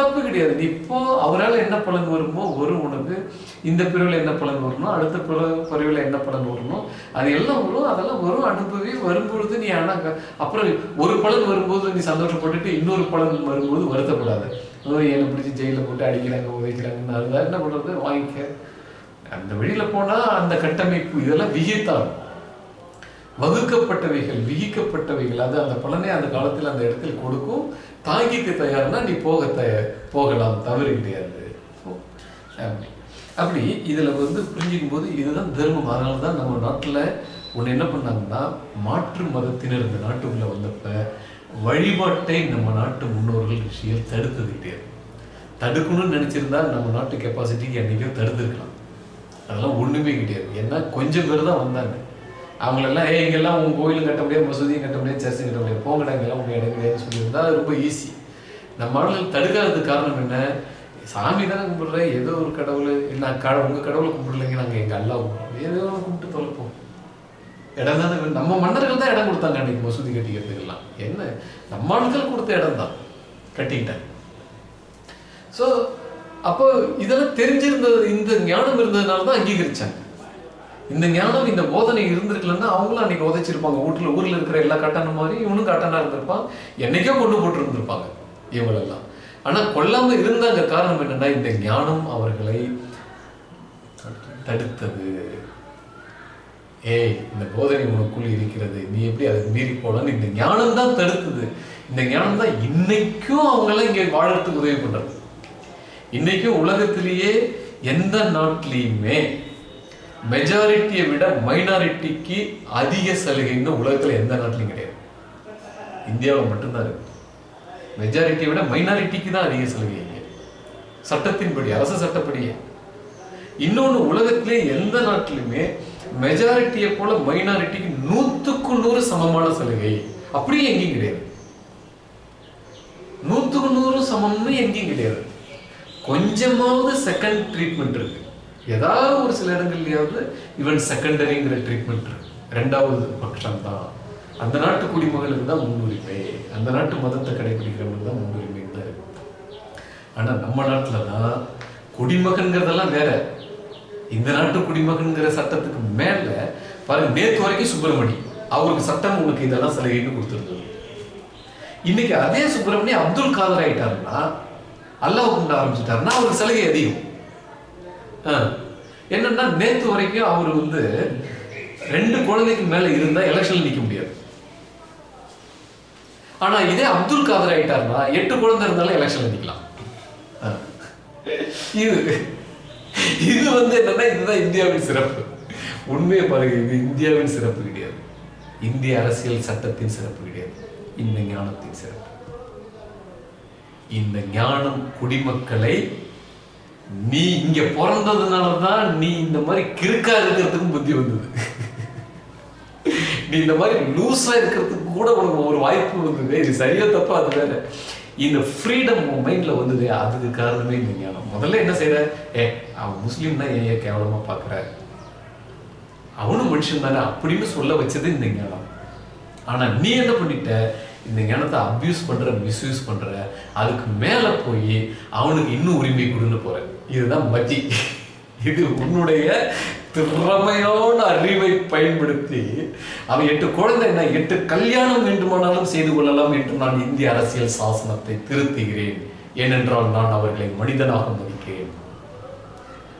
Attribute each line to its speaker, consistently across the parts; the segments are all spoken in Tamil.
Speaker 1: தப்பு கிடையாது. நீ இப்போ அவரால் என்ன பலன் வருமோ வரும் உனக்கு இந்த பிரிவில் என்ன பலன் வரணும் அடுத்த பிற பிரிவில் என்ன பலன் வரணும் அது எல்லாம் வரும். அதெல்லாம் வரும் அனுபவி வரும்பொழுது நீ ஆனால் அப்புறம் ஒரு பலன் வரும்போது நீ சந்தோஷப்பட்டுட்டு இன்னொரு பலன் வரும்போது வருத்தப்படாது. என்னை பிடிச்சி ஜெயிலில் போட்டு அடிக்கிறாங்க உதைக்கிறாங்கன்னு அதுதான் என்ன பண்ணுறது வாங்கிக்க. அந்த வழியில போனா அந்த கட்டமைப்பு இதெல்லாம் விகித்தான் வகுக்கப்பட்டவைகள் விகிக்கப்பட்டவைகள் அது அந்த பலனை அந்த காலத்தில் அந்த இடத்தில் கொடுக்கும். தாங்கிக்க தயார்னா நீ போக தயார் போகலாம் தவறு கிடையாது. அப்படி அப்படி இதுல வந்து புரிஞ்சுக்கும் போது இதுதான் தர்மம். அதனால தான் நம்ம நாட்டுல ஒண்ணு என்ன பண்ணாங்கன்னா மாற்று மதத்தினர் இந்த நாட்டுக்குள்ள வந்தப்ப வழிபாட்டை நம்ம நாட்டு முன்னோர்கள் ரிஷிகள் தடுத்தது கிடையாது தடுக்கணும்னு நினைச்சிருந்தா நம்ம நாட்டு கெப்பாசிட்டிக்கு என்னைக்கோ தடுத்துருக்கலாம். அதெல்லாம் ஒண்ணுமே கிடையாது. ஏன்னா கொஞ்சம் பேர் தான் வந்தாங்க. அவங்களெல்லாம் ஏ இங்கெல்லாம் உங்க கோயிலும் கட்ட முடியாது மசூதியும் கட்ட முடியாது சர்ச்சும் கட்ட முடியாது போங்கடா இங்கெல்லாம் உங்கள் இடம் சொல்லியிருந்தா அது ரொம்ப ஈஸி நம்ம ஆளுகள் தடுக்காததுக்கு காரணம் என்ன? சாமி தானே கும்பிடுறேன் ஏதோ ஒரு கடவுள் நான் கடவுள் உங்கள் கடவுளை கும்பிடலைங்க நாங்கள் எங்கள் அல்லா கும்பிடுறோம். ஏதோ ஒன்று கும்பிட்டு தொலைப்போம். இடம் தானே நம்ம மன்னர்கள் தான் இடம் கொடுத்தாங்க அன்னைக்கு மசூதி கட்டிக்கிறதுக்கெல்லாம். என்ன? நம்ம ஆட்கள் கொடுத்த இடம் தான் கட்டிக்கிட்டாங்க ஸோ அப்போ இதெல்லாம் தெரிஞ்சிருந்தது இந்த ஞானம் இருந்ததுனால தான் அங்கீகரிச்சாங்க இந்த ஞானம் இந்த போதனை இருந்திருக்கலன்னா அவங்களும் அன்னைக்கு உதைச்சிருப்பாங்க வீட்டுல ஊர்ல இருக்கிற எல்லா கட்டணம் மாதிரி இவனும் கட்டணா இருந்திருப்பான். என்னைக்கோ கொண்டு போட்டு இருந்திருப்பாங்க இவங்களெல்லாம். ஆனா கொல்லாம இருந்தாங்க காரணம் என்னன்னா இந்த ஞானம் அவர்களை தடுத்தது. ஏய் இந்த போதனை உனக்குள் இருக்கிறது. நீ எப்படி அதை மீறி போலான்னு இந்த ஞானம் தான் தடுத்தது. இந்த ஞானம் தான் இன்னைக்கும் அவங்களாம் இங்கே வாழறதுக்கு உதவி பண்றது. இன்னைக்கும் உலகத்திலேயே எந்த நாட்டிலையுமே மெஜாரிட்டியை விட மைனாரிட்டிக்கு அதிக சலுகைன்னு உலகத்துல எந்த நாட்டிலையும் கிடையாது. இந்தியாவில் மட்டும்தான் இருக்கு. மெஜாரிட்டியை விட மைனாரிட்டிக்கு தான் அதிக சலுகை சட்டத்தின்படி அரசு சட்டப்படியே. இன்னொன்று உலகத்திலே எந்த நாட்டிலுமே மெஜாரிட்டியை போல மைனாரிட்டிக்கு நூத்துக்கு நூறு சமமான சலுகை அப்படியே எங்கேயும் கிடையாது. நூத்துக்கு நூறு சமம்னு எங்கேயும் கிடையாது. கொஞ்சமாவது செகண்ட் ட்ரீட்மெண்ட் இருக்கு. ஏதாவது ஒரு சில இடங்கள்லையாவது ஈவன் செகண்டரிங்கிற ட்ரீட்மெண்ட் இருக்கு. ரெண்டாவது பட்சம் தான் அந்த நாட்டு குடிமகளுக்கு தான் முன்னுரிமை. அந்த நாட்டு மதத்தை கடைபிடிக்கிறவங்களுக்கு தான் முன்னுரிமை தான் இருக்கு. ஆனால் நம்ம நாட்டில் தான் குடிமகன்கிறதெல்லாம் வேற. இந்த நாட்டு குடிமகன்கிற சட்டத்துக்கு மேல பாருங்க நேற்று வரைக்கும் சுப்பிரமணி. அவருக்கு சட்டம் உனக்கு இதெல்லாம் சலுகைன்னு கொடுத்துருந்தது. இன்னைக்கு அதே சுப்பிரமணியம் அப்துல் காதர் ஆயிட்டாருன்னா அல்லாஹ் கும்பிட ஆரம்பிச்சிட்டாருன்னா அவருக்கு சலுகை அதிகம். என்னன்னா நேத்து வரைக்கும் அவர் வந்து ரெண்டு குழந்தைக்கு மேல இருந்தா எலெக்ஷன்ல நிக்க முடியாது. ஆனா இதே அப்துல் காதர் ஆயிட்டாருன்னா எட்டு குழந்தை இருந்தாலும் எலெக்ஷன்ல நிக்கலாம். இது இது வந்து என்னன்னா இதுதான் இந்தியாவின் சிறப்பு. உண்மையை பாருங்க இது இந்தியாவின் சிறப்பு கிடையாது. இந்திய அரசியல் சட்டத்தின் சிறப்பு கிடையாது. இந்த ஞானத்தின் சிறப்பு. இந்த ஞானம் குடிமக்களை நீ இங்க பிறந்ததுனால தான் நீ இந்த மாதிரி கிறுக்கா இருக்கிறதுக்கும் புத்தி வந்தது. நீ இந்த மாதிரி லூஸா இருக்கிறதுக்கு கூட உனக்கு ஒரு வாய்ப்பு வந்தது. இது சரியா தப்பா அது வேற. இந்த ஃப்ரீடம் மைண்ட்ல வந்தது அதுக்கு காரணமே இந்த ஞானம். முதல்ல என்ன செய்யற ஏ அவன் முஸ்லீம் ஏன் ஏன் கேவலமா பாக்குற அவனும் மனுஷன் தானே அப்படின்னு சொல்ல வச்சது இந்த ஞானம். ஆனா நீ என்ன பண்ணிட்ட? இந்த ஞானத்தை அப்யூஸ் பண்ற மிஸ்யூஸ் பண்ற அதுக்கு மேல போய் அவனுக்கு இன்னும் உரிமை கொடுன்னு போற. இதுதான் மதி. இது உன்னுடைய திறமையான அறிவை பயன்படுத்தி அவன் எட்டு குழந்தை என்ன எட்டு கல்யாணம் வேண்டுமானாலும் செய்து கொள்ளலாம் என்று நான் இந்திய அரசியல் சாசனத்தை திருத்துகிறேன். ஏனென்றால் நான் அவர்களை மனிதனாக மதிக்கிறேன்.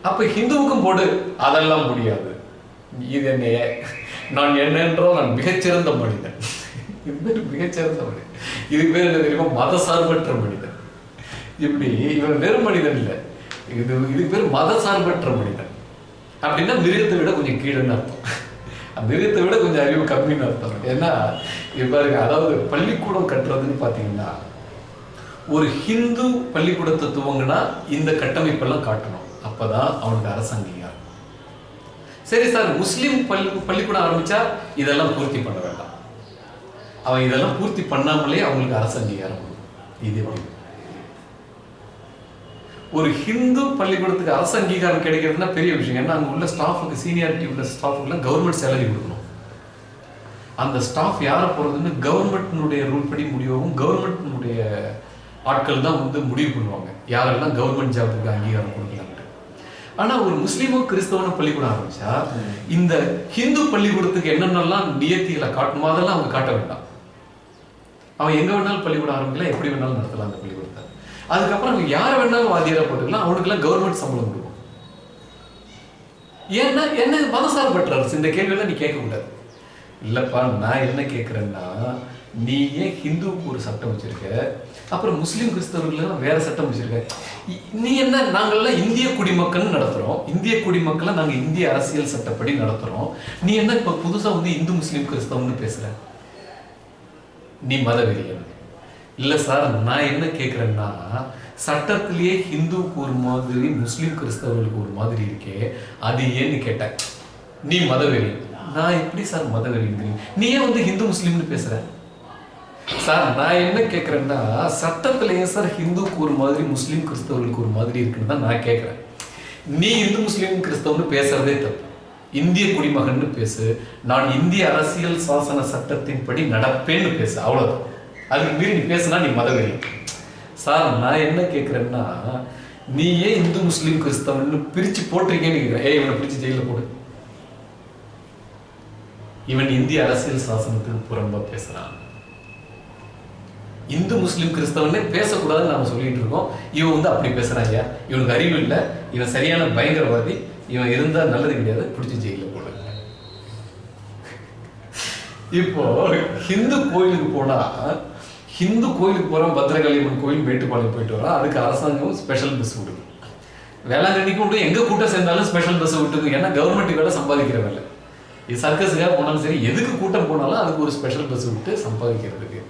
Speaker 1: அப்ப ஹிந்துவுக்கும் போடு அதெல்லாம் முடியாது. இது என்னையே நான் என்னென்றால் நான் மிகச்சிறந்த மனிதன். இது பேர் மிகச்சிறந்த மனிதன். இது பேர் என்ன தெரியுமா? மதசார்பற்ற மனிதன். இப்படி இவன் வெறும் மனிதன் இல்லை. இது இது பேர் மதசார்பற்ற மனிதன். அப்படின்னா மிருகத்தை விட கொஞ்சம் கீழேன்னு அர்த்தம். மிருகத்தை விட கொஞ்சம் அறிவு கம்மின்னு அர்த்தம். ஏன்னா இவ்வாறு அதாவது பள்ளிக்கூடம் கட்டுறதுன்னு பார்த்தீங்கன்னா ஒரு ஹிந்து பள்ளிக்கூடத்தை துவங்கினா இந்த கட்டமைப்பெல்லாம் காட்டணும். அப்பதான் அவனுக்கு அரசு சரி சார் முஸ்லீம் பள்ளி பள்ளிக்கூடம் ஆரம்பிச்சா இதெல்லாம் பூர்த்தி பண்ண வேண்டாம். அவன் இதெல்லாம் பூர்த்தி பண்ணாமலே அவங்களுக்கு அரசு அங்கீகாரம் இது எப்படி? ஒரு ஹிந்து பள்ளிக்கூடத்துக்கு அரசு அங்கீகாரம் கிடைக்கிறதுனா பெரிய விஷயம். ஏன்னா அங்க உள்ள ஸ்டாஃபுக்கு சீனியாரிட்டி உள்ள ஸ்டாஃபுக்குலாம் கவர்மெண்ட் சேலரி கொடுக்கணும். அந்த ஸ்டாஃப் யாரை போறதுன்னு கவர்மெண்ட்னுடைய ரூல் படி முடிவாகவும் கவர்மெண்ட்னுடைய ஆட்கள் தான் வந்து முடிவு பண்ணுவாங்க. யாரெல்லாம் கவர்மெண்ட் ஜாபுக்கு அங்கீகாரம் கொடுக்கலான்ட்டு. ஆனா ஒரு முஸ்லீமோ கிறிஸ்தவனோ பள்ளிக்கூடம் ஆரம்பிச்சா இந்த ஹிந்து பள்ளிக்கூடத்துக்கு என்னென்னலாம் நியத்திகளை காட்டணுமோ அதெல்லாம் அவங்க காட்ட வேண்டாம். அவன் எங்க வேணாலும் பள்ளிக்கூடம் ஆரம்பிக்கலாம் எப்படி வேணாலும் நடத்தலாம் அந்த பள்ளிக்கூடம் அதுக்கப்புறம் அவன் யாரை வேணாலும் வாத்தியாரா போட்டுக்கலாம் அவனுக்குலாம் கவர்மெண்ட் சம்பளம் கொடுக்கும். ஏன்னா என்ன மதசார்பற்ற அரசு இந்த கேள்வியெல்லாம் நீ கேட்கக்கூடாது இல்லப்பா நான் என்ன கேட்குறேன்னா நீ ஏன் ஹிந்துவுக்கு ஒரு சட்டம் வச்சிருக்க? அப்புறம் முஸ்லீம் கிறிஸ்தவர்கள் வேற சட்டம் வச்சிருக்க. இ- நீ என்ன நாங்கள்லாம் இந்திய குடிமக்கள்னு நடத்துறோம். இந்திய குடிமக்களை நாங்க இந்திய அரசியல் சட்டப்படி நடத்துறோம். நீ என்ன இப்ப புதுசா வந்து இந்து முஸ்லீம் கிறிஸ்தவம்னு பேசுற? நீ மதவெறியன். இல்ல சார் நான் என்ன கேக்குறேன்னா சட்டத்திலேயே ஹிந்துவுக்கு ஒரு மாதிரி முஸ்லீம் கிறிஸ்தவர்களுக்கு ஒரு மாதிரி இருக்கே அது ஏன்னு கேட்டேன் நீ மதவெறி. நான் எப்படி சார் மதவெறிங்கிறீங்க நீ ஏன் வந்து ஹிந்து முஸ்லீம்னு பேசுற? சார் நான் என்ன கேட்குறேன்னா சட்டத்திலேயே சார் ஹிந்துக்கு ஒரு மாதிரி முஸ்லீம் கிறிஸ்தவர்களுக்கு ஒரு மாதிரி இருக்குன்னு தான் நான் கேட்குறேன் நீ இந்து முஸ்லீம் கிறிஸ்தவன்னு பேசுறதே தப்பு. இந்திய குடிமகன்னு பேசு. நான் இந்திய அரசியல் சாசன சட்டத்தின்படி நடப்பேன்னு பேசு. அவ்வளோதான் அதுக்கு மீறி நீ பேசுனா நீ மதவெறி சார் நான் என்ன கேட்குறேன்னா நீ ஏன் இந்து முஸ்லீம் கிறிஸ்தவன்னு பிரிச்சு போட்டிருக்கேன்னு கேட்குறேன் ஏ இவனை பிரிச்சு ஜெயில போடு. இவன் இந்திய அரசியல் சாசனத்துக்கு புறம்பா பேசுறான். இந்து முஸ்லீம் கிறிஸ்தவனே பேசக்கூடாதுன்னு நாம சொல்லிட்டு இருக்கோம். இவன் வந்து அப்படி பேசுறாங்க இவனுக்கு அறிவு இல்லை. இவன் சரியான பயங்கரவாதி. இவன் இருந்தா நல்லது கிடையாது. பிடிச்சி ஜெயில போடுங்க இப்போ ஹிந்து கோயிலுக்கு போனா ஹிந்து கோயிலுக்கு போகிறோம் பத்திரகாளியம்மன் கோயில் மேட்டுப்பாளையம் போயிட்டு வரோம் அதுக்கு அரசாங்கம் ஸ்பெஷல் பஸ் விடுது. வேளாங்கண்ணிக்கு விட்டு எங்கே கூட்டம் சேர்ந்தாலும் ஸ்பெஷல் பஸ் விட்டுது ஏன்னா கவர்மெண்ட் வேலை சம்பாதிக்கிற வேலை. இது சர்க்கஸுக்காக போனாலும் சரி எதுக்கு கூட்டம் போனாலும் அதுக்கு ஒரு ஸ்பெஷல் பஸ் விட்டு சம்பாதிக்கிறதுக்கு.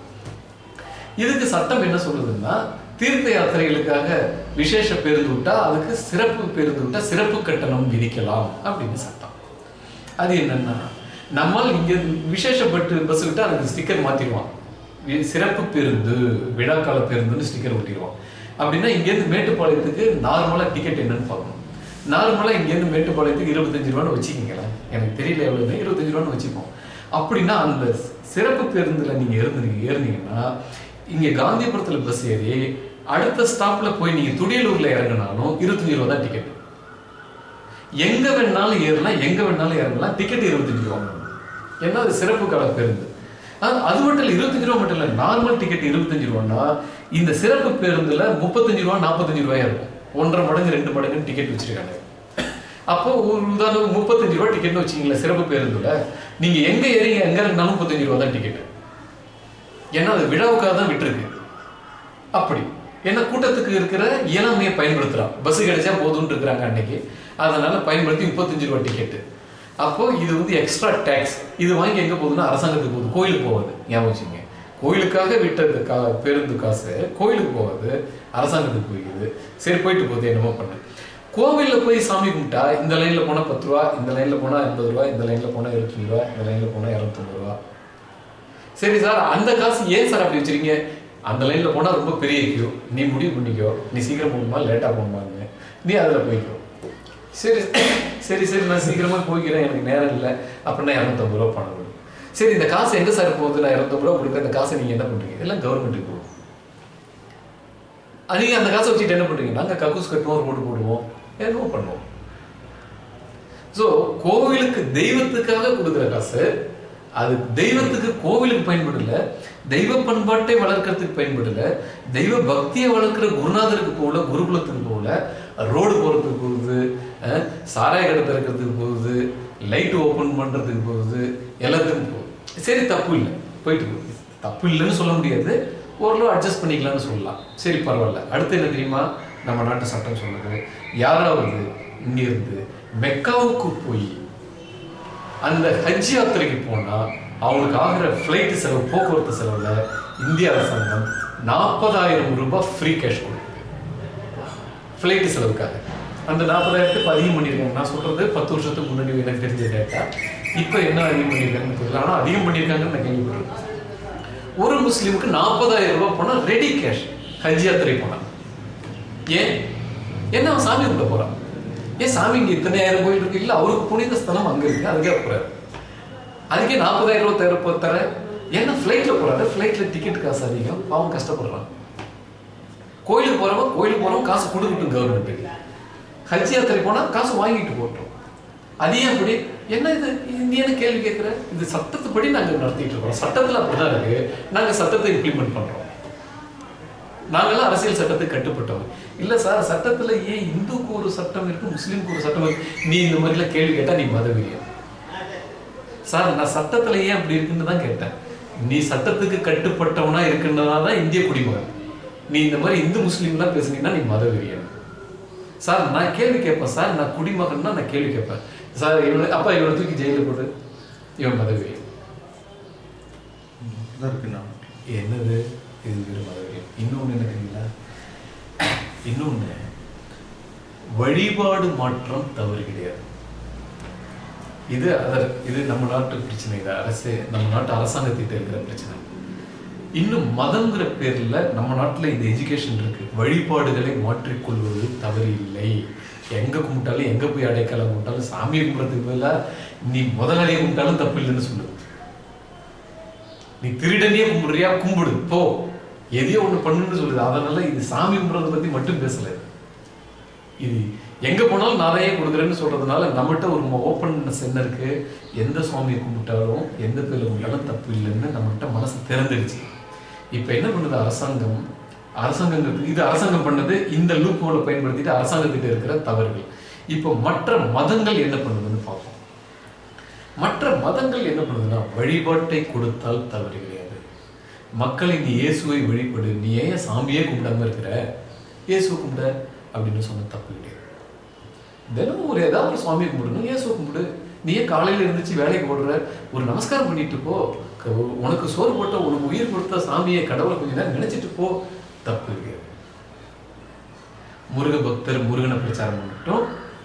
Speaker 1: இதுக்கு சட்டம் என்ன சொல்லுதுன்னா தீர்த்த யாத்திரைகளுக்காக விசேஷ பேருந்து விட்டா அதுக்கு சிறப்பு பேருந்து விட்டா சிறப்பு கட்டணம் விதிக்கலாம் அப்படின்னு சட்டம். அது என்னன்னா நம்மால் இங்கே விசேஷப்பட்டு பஸ் விட்டா அதுக்கு ஸ்டிக்கர் மாற்றிடுவான் சிறப்பு பேருந்து விழாக்கால பேருந்துன்னு ஸ்டிக்கர் ஒட்டிடுவான் அப்படின்னா இங்கேருந்து மேட்டுப்பாளையத்துக்கு நார்மலாக டிக்கெட் என்னன்னு பார்க்கணும். நார்மலாக இங்கேருந்து மேட்டுப்பாளையத்துக்கு இருபத்தஞ்சு ரூபான்னு வச்சுக்கிங்களேன். எனக்கு தெரியல எவ்வளோன்னு இருபத்தஞ்சு ரூபான்னு வச்சுப்போம். அப்படின்னா அந்த சிறப்பு பேருந்தில் நீங்கள் ஏறுனீங்க ஏறுனீங்கன்னா இங்கே காந்திபுரத்தில் பஸ் ஏறி அடுத்த ஸ்டாப்பில் போய் நீங்கள் துடியலூரில் இறங்கினாலும் இருபத்தஞ்சி ரூபா தான் டிக்கெட் எங்கே வேணாலும் ஏறலாம் எங்கே வேணாலும் இறங்கலாம் டிக்கெட் இருபத்தஞ்சி ரூபா. ஏன்னா அது சிறப்பு கால பேருந்து. அது- அது மட்டும் இல்லை இருபத்தஞ்சு ரூபா மட்டும் இல்லை. நார்மல் டிக்கெட் இருபத்தஞ்சு ரூபான்னா இந்த சிறப்பு பேருந்துல முப்பத்தஞ்சு ரூபா நாற்பத்தஞ்சு ரூபாயா இருக்கும். ஒன்றரை மடங்கு ரெண்டு மடங்கு டிக்கெட் வச்சிருக்காங்க. அப்போ ஒரு உதாரணம் முப்பத்தஞ்சு ரூபா டிக்கெட்னு வச்சிங்களேன் சிறப்பு பேருந்துல நீங்க எங்க ஏறீங்க எங்க இருந்தாலும் முப்பத்தஞ்சு ரூபா தான் டிக்கெட் ஏன்னா அது விழாவுக்காக தான் விட்டுருக்கு. அப்படி. ஏன்னா கூட்டத்துக்கு இருக்கிற இயலாமையை பயன்படுத்துறான். பஸ் கிடைச்சா போதும்னு இருக்கிறாங்க அன்னைக்கு. அதனால பயன்படுத்தி முப்பத்தஞ்சு ரூபா டிக்கெட்டு அப்போ இது வந்து எக்ஸ்ட்ரா டேக்ஸ் இது வாங்கி எங்க போகுதுன்னா அரசாங்கத்துக்கு போகுது. கோயிலுக்கு போகாது. ஞாபகம் வச்சுங்க கோயிலுக்காக விட்ட கா பேருந்து காசு கோயிலுக்கு போகாது. அரசாங்கத்துக்கு போய்க்குது. சரி போயிட்டு போகுது. என்னமோ பண்ணு. கோவிலில் போய் சாமி கும்பிட்டா இந்த லைனில் போனால் பத்து ரூபா இந்த லைனில் போனால் எண்பது ரூபா இந்த லைனில் போனால் இருபத்தஞ்சு ரூபா இந்த லைனில் போனால் இரநூத்தம்பது ரூபா. சரி சார் அந்த காசு ஏன் சார் அப்படி வச்சிருக்கீங்க? அந்த லைனில் போனால் ரொம்ப பெரிய கியூ நீ முடிவு பண்ணிக்கோ. நீ சீக்கிரம் போகணுமா? லேட்டாக போகணுமாங்க நீ அதில் போய்க்கோ. சரி சரி சரி நான் சீக்கிரமா போய்க்கிறேன் எனக்கு நேரம் இல்லை. அப்படின்னா இரநூத்தம்பது ரூபா பணம் கொடுக்கும் சரி இந்த காசு எங்க சார் போகுது? நான் இரநூத்தம்பது ரூபா கொடுக்க அந்த காசை நீங்க என்ன பண்ணுறீங்க எல்லாம் கவர்மெண்ட்டுக்கு போகும். நீங்க அந்த காசை வச்சுட்டு என்ன பண்ணுறீங்க நாங்கள் கக்கூஸ் கட்டுவோம் ரோடு போடுவோம். என்னவோ பண்ணுவோம்? சோ கோவிலுக்கு தெய்வத்துக்காக கொடுக்குற காசு அது தெய்வத்துக்கு கோவிலுக்கு பயன்படல. தெய்வ பண்பாட்டை வளர்க்கறதுக்கு பயன்படல. தெய்வ பக்தியை வளர்க்கிற குருநாதருக்கு போகல குருகுலத்துக்கு போகல. ரோடு போகிறதுக்கு போகுது சாராய கடை திறக்கிறதுக்கு போகுது லைட் ஓப்பன் பண்ணுறதுக்கு போகுது எல்லாத்துக்கும் போகுது. சரி தப்பு இல்லை. போயிட்டு போகுது தப்பு இல்லைன்னு சொல்ல முடியாது. ஓரளவு அட்ஜஸ்ட் பண்ணிக்கலாம்னு சொல்லலாம். சரி பரவாயில்ல. அடுத்து என்ன தெரியுமா? நம்ம நாட்டு சட்டம் சொல்லுது யாராவது இங்கிருந்து மெக்காவுக்கு போய் அந்த ஹஜ் யாத்திரைக்கு போனால் அவங்களுக்கு ஆகிற ஃப்ளைட்டு செலவு போக்குவரத்து செலவில் இந்திய அரசாங்கம் நாற்பதாயிரம் ரூபாய் ஃப்ரீ கேஷ் கொடுக்கும். ஃப்ளைட் செலவுக்காக. அந்த நாற்பதாயிரத்துக்கு அதிகம் பண்ணியிருக்காங்க நான் சொல்றது பத்து வருஷத்துக்கு முன்னாடி எனக்கு தெரிஞ்ச டேட்டா இப்போ என்ன அதிகம் பண்ணியிருக்காங்கன்னு தெரியல. ஆனால் அதிகம் பண்ணியிருக்காங்கன்னு நான் கேள்விப்படுறேன் ஒரு முஸ்லீமுக்கு நாற்பதாயிரம் ரூபாய் போனால் ரெடி கேஷ் ஹஜ் யாத்திரை போனான். ஏன்? என்ன அவன் சாமி கும்பிட போகிறான் ஏன் சாமி இங்கே இத்தனை ஆயிரம் இருக்கு? இல்லை அவருக்கு புனித ஸ்தலம் அங்கே இருக்கு. அதுக்கே போகிறாரு அதுக்கே நாற்பதாயிரம் ரூபாய் தர தர ஏன்னா ஃப்ளைட்டில் போகிறாரு ஃப்ளைட்டில் டிக்கெட் காசு அதிகம். அவன் கஷ்டப்படுறான். கோயிலுக்கு போறவன் கோயிலுக்கு போறவன் காசு கொடுக்கட்டும் கவர்மெண்ட்டுக்கு ஹஜ் யாத்திரை போனா காசு வாங்கிட்டு போட்டோம் அதே அப்படி என்ன இது? நீ என்ன கேள்வி கேட்குற? இது சட்டத்துப்படி நாங்க நடத்திட்டு இருக்கோம். சட்டத்துல அப்படிதான் இருக்கு. நாங்க சட்டத்தை இம்ப்ளிமெண்ட் பண்றோம். நாங்கெல்லாம் அரசியல் சட்டத்துக்கு கட்டுப்பட்டவங்க. இல்ல சார் சட்டத்துல ஏன் இந்துக்கு ஒரு சட்டம் இருக்கு முஸ்லீமுக்கு ஒரு சட்டம் இருக்கு? நீ இந்த மாதிரிலாம் கேள்வி கேட்டா நீ மதவெறியா சார் நான் சட்டத்துல ஏன் அப்படி இருக்குன்னு தான் கேட்டேன். நீ சட்டத்துக்கு கட்டுப்பட்டவனா இருக்குன்னா தான் இந்திய குடிமகன். நீ இந்த மாதிரி இந்து முஸ்லீம்லாம் பேசுனீங்கன்னா நீ மதவெறியன். சார் நான் கேள்வி கேட்பேன். சார் நான் குடிமகன்னா நான் கேள்வி கேட்பேன். சார் இவனை அப்பா இவனை தூக்கி ஜெயிலில் போடு இவன்
Speaker 2: இதான் இருக்குண்ணா
Speaker 1: என்னது? இது வெறும் மதவெறியன். இன்னொன்று என்ன தெரியுங்களா? இன்னொன்று வழிபாடு மாற்றம் தவறு கிடையாது. இது அதர் இது நம்ம நாட்டு பிரச்சனை. இது அரசு நம்ம நாட்டு அரசாங்கத்திட்ட இருக்கிற பிரச்சனை. இன்னும் மதங்கிற பேர்ல நம்ம நாட்டில் இந்த எஜுகேஷன் இருக்கு. வழிபாடுகளை மாற்றிக்கொள்வது தவறு இல்லை எங்க கும்பிட்டாலும் எங்க போய் அடைக்கலம் கும்பிட்டாலும் சாமியை கும்பிட்றதுக்கு பதிலா நீ முதலாளியை கும்பிட்டாலும் தப்பு இல்லைன்னு சொல்லு. நீ திருடனே கும்பிடுறியா? கும்பிடு. போ. எதையோ ஒண்ணு பண்ணுன்னு சொல்லுது. அதனால இது சாமி கும்பிட்றத பத்தி மட்டும் பேசல. இது எங்க போனாலும் நிறைய கொடுக்குறேன்னு சொல்றதுனால நம்மகிட்ட ஒரு ஓப்பன்னஸ் என்ன இருக்கு? எந்த சுவாமியை கும்பிட்டாலும் எந்த பேர்ல கும்பிட்டாலும் தப்பு இல்லைன்னு நம்மகிட்ட மனசு திறந்துடுச்சு. இப்ப என்ன பண்ணுது அரசாங்கம்? அரசாங்கங்கிறது இது அரசாங்கம் பண்ணது இந்த லூப் ஹோலை பயன்படுத்திட்டு அரசாங்கத்திட்ட இருக்கிற தவறுகள். இப்போ மற்ற மதங்கள் என்ன பண்ணுதுன்னு பார்ப்போம். மற்ற மதங்கள் என்ன பண்ணுதுன்னா வழிபாட்டை கொடுத்தால் தவறு கிடையாது. மக்களை நீ இயேசுவை வழிபடு நீ ஏன் சாமியே கும்பிடாம இருக்கிற? இயேசுவை கும்பிட அப்படின்னு சொன்ன தப்பு கிடையாது. தினமும் ஒரு ஏதாவது ஒரு சுவாமியை கும்பிடணும். இயேசுவை கும்பிடு. நீ ஏன் காலையில இருந்துச்சு வேலைக்கு போடுற ஒரு நமஸ்காரம் பண்ணிட்டு போ. உனக்கு சோறு போட்ட உனக்கு உயிர் கொடுத்த சாமியை கடவுளை கொஞ்ச நேரம் நினைச்சிட்டு போ. தப்பு கிடையாது முருக பக்தர் முருகனை பிரச்சாரம் பண்ணட்டும்.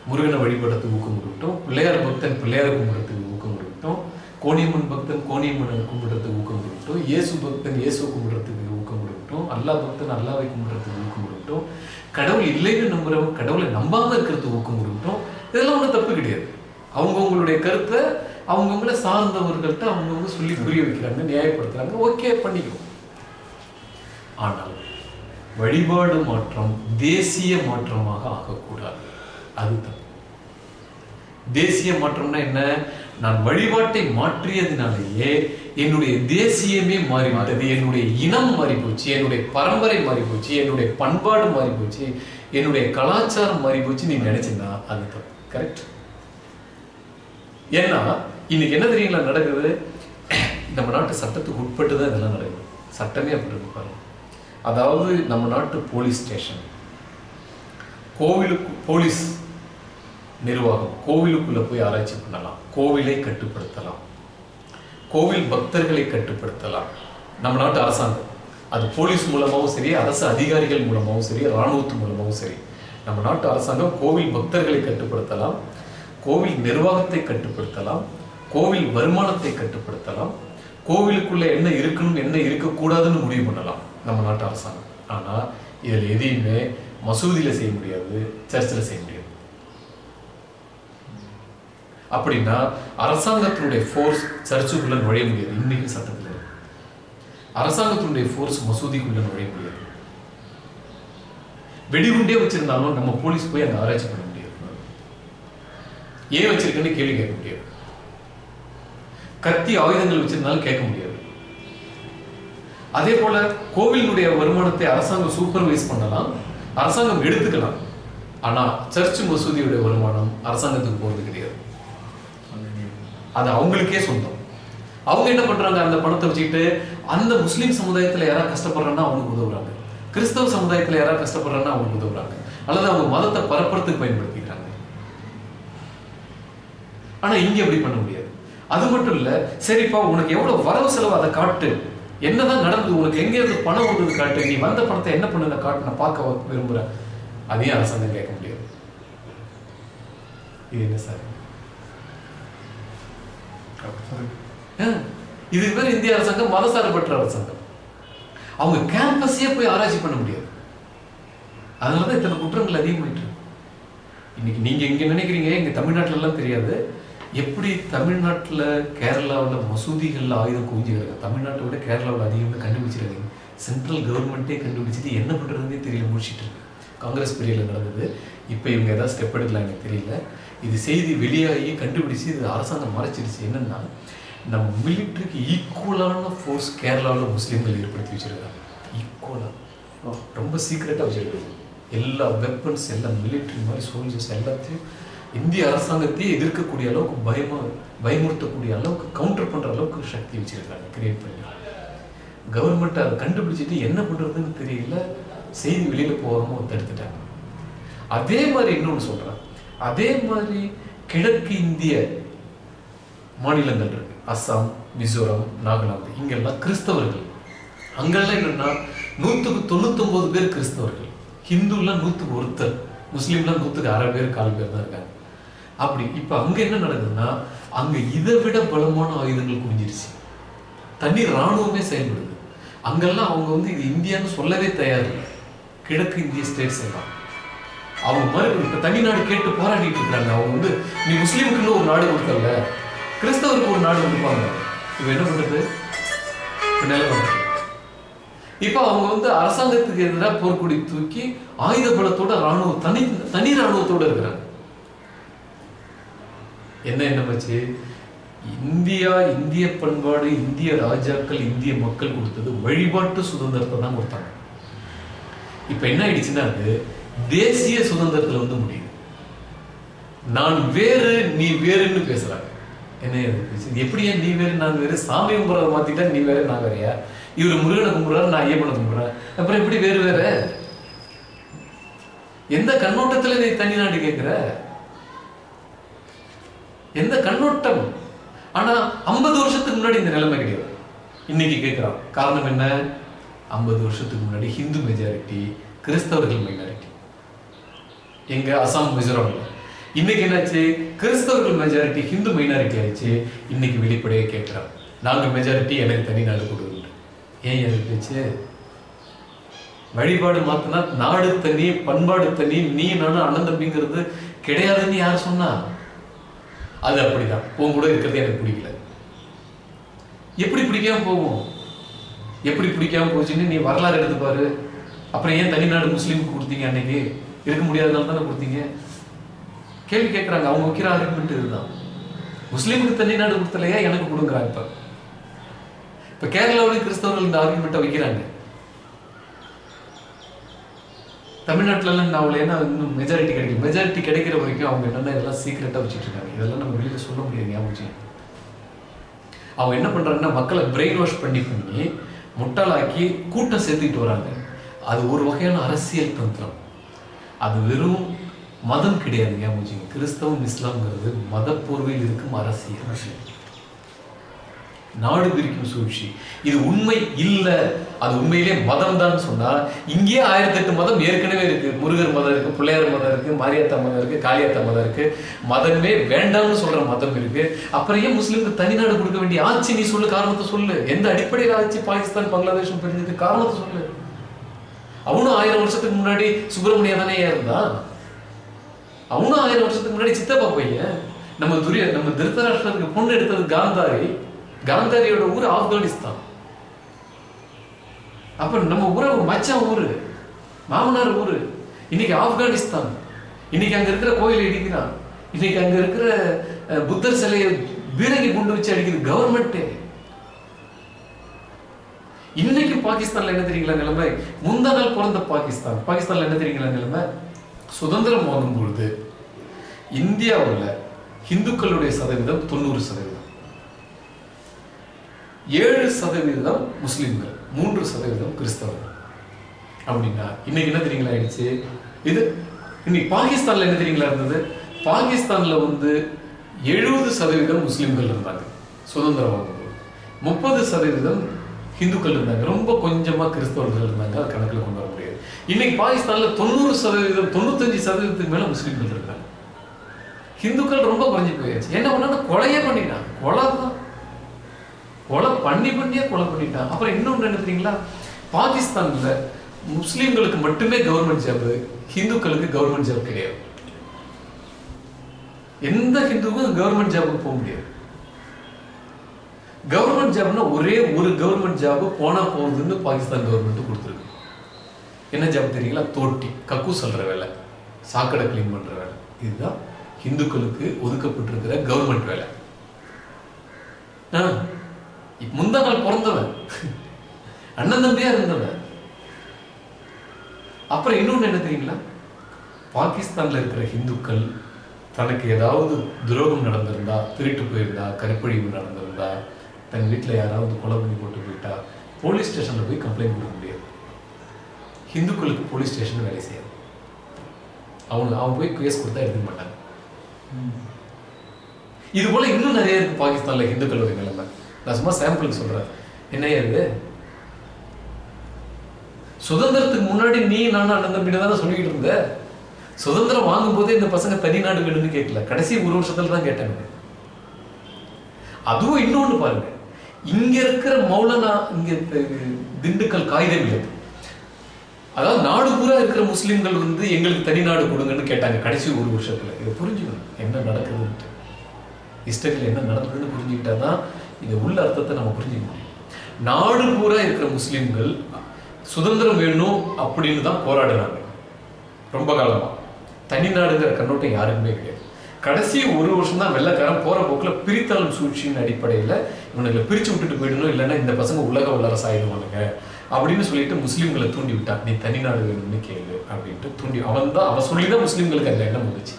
Speaker 1: முருகனை வழிபடுறதுக்கு ஊக்கம் கொடுக்கட்டும் பிள்ளையார் பக்தன் பிள்ளையார் கும்பிடுறதுக்கு ஊக்கம் கொடுக்கட்டும் கோணியம்மன் பக்தன் கோணியம்மனை கும்பிடுறதுக்கு ஊக்கம் கொடுக்கட்டும் இயேசு பக்தன் இயேசு கும்பிடுறதுக்கு ஊக்கம் கொடுக்கட்டும் அல்லாஹ் பக்தன் அல்லாவை கும்பிடுறதுக்கு ஊக்கம் கொடுக்கட்டும் கடவுள் இல்லைன்னு நம்புறவங்க கடவுளை நம்பாம இருக்கிறதுக்கு ஊக்கம் கொடுக்கட்டும் இதெல்லாம் ஒன்றும் தப்பு கிடையாது. அவங்கவுங்களுடைய கருத்தை அவங்கவுங்கள சார்ந்தவர்கள்ட்ட அவங்கவுங்க சொல்லி புரிய வைக்கிறாங்க நியாயப்படுத்துறாங்க ஓகே பண்ணிக்கிறோம் ஆனால் வழிபாடு மாற்றம் தேசிய மாற்றமாக ஆகக்கூடாது. அதுதான் தேசிய மாற்றம்னா என்ன? நான் வழிபாட்டை மாற்றியதுனாலேயே என்னுடைய தேசியமே மாறி மாறிவிட்டது என்னுடைய இனம் மாறி போச்சு என்னுடைய பரம்பரை மாறி போச்சு என்னுடைய பண்பாடு மாறி போச்சு என்னுடைய கலாச்சாரம் மாறி போச்சு நீ நினைச்சிருந்தா அது கரெக்ட் ஏன்னா இன்னைக்கு என்ன தெரியுங்களா நடக்குது? நம்ம நாட்டு சட்டத்துக்கு உட்பட்டு தான் இதெல்லாம் நடக்குது. சட்டமே அப்படி இருப்பாரு அதாவது நம்ம நாட்டு போலீஸ் ஸ்டேஷன் கோவிலுக்கு போலீஸ் நிர்வாகம் கோவிலுக்குள்ளே போய் ஆராய்ச்சி பண்ணலாம். கோவிலை கட்டுப்படுத்தலாம். கோவில் பக்தர்களை கட்டுப்படுத்தலாம். நம்ம நாட்டு அரசாங்கம். அது போலீஸ் மூலமாகவும் சரி அரசு அதிகாரிகள் மூலமாகவும் சரி இராணுவத்து மூலமாகவும் சரி. நம்ம நாட்டு அரசாங்கம் கோவில் பக்தர்களை கட்டுப்படுத்தலாம். கோவில் நிர்வாகத்தை கட்டுப்படுத்தலாம். கோவில் வருமானத்தை கட்டுப்படுத்தலாம். கோவிலுக்குள்ள என்ன இருக்கணும் என்ன இருக்கக்கூடாதுன்னு முடிவு பண்ணலாம் நம்ம நாட்டு அரசாங்கம். ஆனா இதில் எதையுமே மசூதியில செய்ய முடியாது சர்ச்சில் செய்ய முடியாது. அப்படின்னா அரசாங்கத்தினுடைய ஃபோர்ஸ் சர்ச்சுக்குள்ள நுழைய முடியாது. இன்னைக்கு சட்டத்துல. அரசாங்கத்தினுடைய ஃபோர்ஸ் மசூதிக்குள்ள நுழைய முடியாது. வெடிகுண்டே வச்சிருந்தாலும் நம்ம போலீஸ் போய் அங்கே ஆராய்ச்சி பண்ண முடியாது. ஏன் வச்சிருக்கேன்னு கேள்வி கேட்க முடியாது. கத்தி ஆயுதங்கள் வச்சிருந்தாலும் கேட்க முடியாது. அதே போல கோவிலினுடைய வருமானத்தை அரசாங்கம் சூப்பர்வைஸ் பண்ணலாம் அரசாங்கம் எடுத்துக்கலாம். ஆனா சர்ச் மசூதியுடைய வருமானம் அரசாங்கத்துக்கு போறது கிடையாது. அது அவங்களுக்கே சொந்தம். அவங்க என்ன பண்றாங்க? அந்த பணத்தை வச்சுக்கிட்டு அந்த முஸ்லீம் சமுதாயத்துல யாராவது கஷ்டப்படுறாங்கன்னா அவங்களுக்கு உதவுறாங்க. கிறிஸ்தவ சமுதாயத்துல யாராவது கஷ்டப்படுறாங்கன்னா அவங்களுக்கு உதவுறாங்க. அல்லது அவங்க மதத்தை பரப்புறதுக்கு பயன்படுத்திக்கிறாங்க. ஆனா இங்க அப்படி பண்ண முடியாது. அது மட்டும் இல்ல சரிப்பா உனக்கு எவ்வளவு வரவு செலவு அதை காட்டு. என்னதான் நடந்தது உனக்கு எங்க இருந்து பணம் வந்தது காட்டு. நீ வந்த பணத்தை என்ன பண்ணுன காட்டு நான் பார்க்க விரும்புறேன். அதையும் அரசாங்கம் கேட்க முடியாது. இது என்ன சார்? இது இதுக்கு பேர் இந்திய அரசாங்கம் மதசார்பற்ற அரசாங்கம். அவங்க கேம்பஸே போய் ஆராய்ச்சி பண்ண முடியாது. அதனாலதான் இத்தனை குற்றங்கள் அதிகமாயிட்டு இருக்கு. இன்னைக்கு நீங்க இங்க நினைக்கிறீங்க இங்க தமிழ்நாட்டுல எல்லாம் தெரியாது. எப்படி தமிழ்நாட்டுல கேரளாவுல மசூதிகள்ல ஆயுதம் குவிஞ்சு கிடக்கு தமிழ்நாட்டை விட கேரளாவுல அதிகமாக கண்டுபிடிச்சிருக்கீங்க சென்ட்ரல் கவர்மெண்ட்டே கண்டுபிடிச்சிட்டு என்ன பண்ணுறதுனே தெரியல முடிச்சிட்டு இருக்கு காங்கிரஸ் பீரியடில் நடந்தது. இப்போ இவங்க ஏதாவது ஸ்டெப் எடுக்கலாம் எனக்கு தெரியல. இது செய்தி வெளியாகி கண்டுபிடிச்சு இது அரசாங்கம் மறைச்சிருச்சு என்னன்னா நம்ம மிலிட்ரிக்கு ஈக்குவலான ஃபோர்ஸ் கேரளாவில் முஸ்லீம்கள் ஏற்படுத்தி வச்சிருக்காங்க. ஈக்குவலாக ரொம்ப சீக்ரெட்டாக வச்சிருக்காங்க. எல்லா வெப்பன்ஸ் எல்லாம் மிலிட்ரி மாதிரி சோல்ஜர்ஸ் எல்லாத்தையும் இந்திய அரசாங்கத்தையே எதிர்க்கக்கூடிய அளவுக்கு பயமா பயமுறுத்தக்கூடிய அளவுக்கு கவுண்டர் பண்ற அளவுக்கு சக்தி வச்சிருக்காங்க கிரியேட் பண்ணி கவர்மெண்ட் அதை கண்டுபிடிச்சிட்டு என்ன பண்றதுன்னு தெரியல செய்தி வெளியில போகாம தடுத்துட்டாங்க. அதே மாதிரி இன்னொன்று சொல்றேன். அதே மாதிரி கிழக்கு இந்திய மாநிலங்கள் இருக்கு. அஸ்ஸாம் மிசோரம் நாகாலாந்து இங்கெல்லாம் கிறிஸ்தவர்கள். அங்கெல்லாம் என்னன்னா நூற்றுக்கு தொண்ணூத்தொம்பது பேர் கிறிஸ்தவர்கள். ஹிந்துலாம் நூற்றுக்கு ஒருத்தர் முஸ்லீம்லாம் நூற்றுக்கு அரை பேர் கால் பேர் தான் இருக்காங்க. அப்படி. இப்போ அங்க என்ன நடக்குதுன்னா அங்க இதை விட பலமான ஆயுதங்கள் குவிஞ்சிருச்சு. தண்ணி ராணுவமே செயல்படுது. அங்கெல்லாம் அவங்க வந்து இது இந்தியான்னு சொல்லவே தயார் கிழக்கு இந்திய ஸ்டேட்ஸ் எல்லாம். அவங்க மாதிரி தனி தனிநாடு கேட்டு போராடிட்டு இருக்காங்க. அவங்க வந்து நீ முஸ்லீமுக்குன்னு ஒரு நாடு கொடுத்தல கிறிஸ்தவருக்கு ஒரு நாடு கொடுப்பாங்க. இப்போ என்ன பண்ணுறது நிலவரம் இப்போ அவங்க வந்து அரசாங்கத்துக்கு எதிராக போர்க்கொடி தூக்கி ஆயுத பலத்தோட ராணுவ தனி தனி ராணுவத்தோட இருக்கிறாங்க. என்ன என்ன வச்சு இந்தியா இந்திய பண்பாடு இந்திய ராஜாக்கள் இந்திய மக்கள் கொடுத்தது வழிபாட்டு சுதந்திரத்தை தான் கொடுத்தாங்க. இப்ப என்ன ஆயிடுச்சுன்னா அது தேசிய சுதந்திரத்துல வந்து முடியுது. நான் வேறு நீ வேறுன்னு பேசுறாங்க. என்ன எப்படியா நீ வேறு நான் வேறு? சாமி கும்புறதை மாத்திட்டா நீ வேற நான் வேறையா? இவர் முருகனை கும்புறாரு நான் ஐயப்பனை கும்புறேன் அப்புறம் எப்படி வேறு வேற? எந்த கண்ணோட்டத்துல நீ தனி நாடு கேட்கிற? எந்த கண்ணோட்டம்? ஆனா ஐம்பது வருஷத்துக்கு முன்னாடி இந்த நிலைமை கிடையாது. இன்னைக்கு கேட்கிறான் காரணம் என்ன? ஐம்பது வருஷத்துக்கு முன்னாடி ஹிந்து மெஜாரிட்டி கிறிஸ்தவர்கள் மைனாரிட்டி எங்க அசாம் மிசோரம்ல இன்னைக்கு என்னாச்சு? கிறிஸ்தவர்கள் மெஜாரிட்டி ஹிந்து மைனாரிட்டி ஆயிடுச்சு. இன்னைக்கு வெளிப்படையே கேட்குறான். நாங்கள் மெஜாரிட்டி எனக்கு தனி நாடு கொடுங்க ஏன் எனக்கு பேச்சு? வழிபாடு மாத்தினா நாடு தனி பண்பாடு தனி நீ நானும் அண்ணன் தம்பிங்கிறது கிடையாதுன்னு யார் சொன்னா? அது அப்படிதான். உன் கூட இருக்கிறது எனக்கு பிடிக்கல. எப்படி பிடிக்காம போகும்? எப்படி பிடிக்காம போச்சுன்னு நீ வரலாறு எடுத்து பாரு. அப்புறம் ஏன் தனிநாடு முஸ்லீமுக்கு கொடுத்தீங்க அன்னைக்கு? இருக்க முடியாதனால தானே கொடுத்தீங்க? கேள்வி கேட்கறாங்க. அவங்க வைக்கிற ஆர்குமெண்ட் இதுதான். முஸ்லீமுக்கு தனிநாடு கொடுத்தலையா? எனக்கு கொடுங்குறாங்க இப்போ. இப்ப கேரளாவிலும் கிறிஸ்தவர்கள் இந்த ஆர்குமெண்ட்டை வைக்கிறாங்க. தமிழ்நாட்டுல நான் அவளை ஏன்னா இன்னும் மெஜாரிட்டி கிடைக்கும் மெஜாரிட்டி கிடைக்கிற வரைக்கும் அவங்க என்னென்ன இதெல்லாம் சீக்கிரட்டாக வச்சுட்டு இருக்காங்க இதெல்லாம் நம்ம வெளியில் சொல்ல முடியாது ஞாபகம் அவங்க என்ன பண்றாங்கன்னா மக்களை பிரெயின் வாஷ் பண்ணி பண்ணி முட்டாளாக்கி கூட்டம் சேர்த்துக்கிட்டு வராங்க. அது ஒரு வகையான அரசியல் தந்திரம். அது வெறும் மதம் கிடையாது ஞாபகம் கிறிஸ்தவம் இஸ்லாம்ங்கிறது மத இருக்கும் இருக்கும் அரசியல். நாடு பிரிக்கும் சூழ்ச்சி. இது உண்மை இல்லை. அது உண்மையிலே மதம் தான் சொன்னால் இங்கேயே ஆயிரத்தி எட்டு மதம் ஏற்கனவே இருக்கு. முருகர் மதம் இருக்கு பிள்ளையார் மதம் இருக்கு மாரியாத்தா மதம் இருக்கு காளியாத்தா மதம் இருக்கு. மதமே வேண்டாம்னு சொல்ற மதம் இருக்கு. அப்புறம் ஏன் முஸ்லிம்க்கு தனிநாடு கொடுக்க வேண்டிய ஆட்சி நீ சொல்லு காரணத்தை சொல்லு. எந்த அடிப்படையில் ஆட்சி பாகிஸ்தான் பங்களாதேஷும் பிரிஞ்சது? காரணத்தை சொல்லு. அவனும் ஆயிரம் வருஷத்துக்கு முன்னாடி சுப்பிரமணியா தானே இருந்தான்? அவனும் ஆயிரம் வருஷத்துக்கு முன்னாடி சித்தப்பா பையன். நம்ம துரிய நம்ம திருத்தராஷ்டிரத்துக்கு பொண்ணு எடுத்தது காந்தாரி. கலந்தரியோட ஊர் ஆப்கானிஸ்தான். அப்ப நம்ம ஊரை மச்சான் ஊரு. மாமனார் ஊரு. இன்னைக்கு ஆப்கானிஸ்தான். இன்னைக்கு அங்க இருக்கிற கோயில் இடிக்கிறான். இன்னைக்கு அங்க இருக்கிற புத்தர் சிலையை பீரங்கி குண்டு வச்சு அடிக்குது கவர்மெண்ட்டே இன்னைக்கு பாகிஸ்தான்ல என்ன தெரியுங்களா நிலைமை? முந்தா நாள் பிறந்த பாகிஸ்தான். பாகிஸ்தான்ல என்ன தெரியுங்களா நிலைமை? சுதந்திரம் வாங்கும் பொழுது இந்தியாவில் இந்துக்களுடைய சதவீதம் தொண்ணூறு சதவீதம். ஏழு சதவீதம் முஸ்லீம்கள் மூன்று சதவீதம் கிறிஸ்தவர்கள். அப்படின்னா இன்னைக்கு என்ன தெரியுங்களா ஆயிடுச்சு? இது இன்னைக்கு பாகிஸ்தான்ல என்ன தெரியுங்களா இருந்தது? பாகிஸ்தான்ல வந்து எழுபது சதவீதம் முஸ்லீம்கள் இருந்தாங்க சுதந்திரம் வாங்கும்போது. முப்பது சதவீதம் ஹிந்துக்கள் இருந்தாங்க ரொம்ப கொஞ்சமா கிறிஸ்தவர்கள் இருந்தாங்க அது கணக்கில் கொண்டு வர முடியாது. இன்னைக்கு பாகிஸ்தான்ல தொண்ணூறு சதவீதம் தொண்ணூத்தஞ்சு சதவீதத்துக்கு மேல முஸ்லீம்கள் இருக்காங்க ஹிந்துக்கள் ரொம்ப குறைஞ்சு போயாச்சு. என்ன பண்ணா கொலையே பண்ணிட்டான் கொலை தான் கொலை பண்ணி பண்ணியே கொலை பண்ணிட்டான் அப்புறம் இன்னொன்று என்ன தெரியுங்களா? பாகிஸ்தான்ல முஸ்லீம்களுக்கு மட்டுமே கவர்மெண்ட் ஜாப் ஹிந்துக்களுக்கு கவர்மெண்ட் ஜாப் கிடையாது. எந்த ஹிந்துக்கும் கவர்மெண்ட் ஜாபுக்கு போக முடியாது. கவர்மெண்ட் ஜாப்னா ஒரே ஒரு கவர்மெண்ட் ஜாப் போனா போகுதுன்னு பாகிஸ்தான் கவர்மெண்ட் கொடுத்துருக்கு. என்ன ஜாப் தெரியுங்களா? தோட்டி. கக்கு சொல்ற வேலை. சாக்கடை கிளீன் பண்ற வேலை. இதுதான் இந்துக்களுக்கு ஒதுக்கப்பட்டிருக்கிற கவர்மெண்ட் வேலை. ஆ, முந்தா நாள் பிறந்தவன் அண்ணன் தம்பியா இருந்தவன் அப்புறம் இன்னொன்னு என்ன தெரியுங்களா? பாகிஸ்தான்ல இருக்கிற இந்துக்கள் தனக்கு ஏதாவது துரோகம் நடந்திருந்தா திருட்டு போயிருந்தா கருப்பழிவு நடந்திருந்தா தன் வீட்டில் யாராவது கொலை பண்ணி போட்டு போயிட்டா போலீஸ் ஸ்டேஷன்ல போய் கம்ப்ளைண்ட் கொடுக்க முடியாது. ஹிந்துக்களுக்கு போலீஸ் ஸ்டேஷன் வேலை செய்யாது. அவங்க அவங்க போய் கேஸ் கொடுத்தா எடுத்துக்க மாட்டாங்க. இது போல இன்னும் நிறைய இருக்கு பாகிஸ்தான்ல ஹிந்துக்களோட நிலைமை. நான் சும்மா சாம்பிளுக்கு சொல்கிறேன் என்னையா இது சுதந்திரத்துக்கு முன்னாடி நீ நானும் அண்ணன் தம்பின்னு தானே சொல்லிக்கிட்டு இருந்த? சுதந்திரம் வாங்கும் போதே இந்த பசங்க தனி நாடு வேணும்னு கேட்கல. கடைசி ஒரு வருஷத்துல தான் கேட்டாங்க அதுவும் இன்னொன்னு பாருங்க. இங்க இருக்கிற மௌலனா இங்க திண்டுக்கல் காகிதம் இல்லை. அதாவது நாடு பூரா இருக்கிற முஸ்லிம்கள் வந்து எங்களுக்கு தனி நாடு கொடுங்கன்னு கேட்டாங்க கடைசி ஒரு வருஷத்துல. இதை புரிஞ்சுக்கணும். என்ன நடக்குதுன்ட்டு. ஹிஸ்டரியில் என்ன நடக்குதுன்னு புரிஞ்சுக்கிட்டா தான் இந்த உள்ள அர்த்தத்தை நம்ம புரிஞ்சுக்கணும். நாடு பூரா இருக்கிற முஸ்லிம்கள் சுதந்திரம் வேணும் அப்படின்னு தான் போராடுறாங்க. ரொம்ப காலமா. தனி நாடுங்கிற கண்ணோட்டம் யாருக்குமே கிடையாது. கடைசி ஒரு வருஷம் தான் வெள்ளக்காரன் போற போக்குல பிரித்தாளும் சூழ்ச்சியின் அடிப்படையில இவனுங்களை பிரிச்சு விட்டுட்டு போயிடணும் இல்லைன்னா இந்த பசங்க உலக வல்லரசு ஆயிடுவானுங்க அப்படின்னு சொல்லிட்டு முஸ்லீம்களை தூண்டி விட்டான். நீ தனி நாடு வேணும்னு கேளு அப்படின்ட்டு தூண்டி அவன் தான் அவன் சொல்லி தான் முஸ்லிம்களுக்கு அந்த எண்ணம் வந்துச்சு.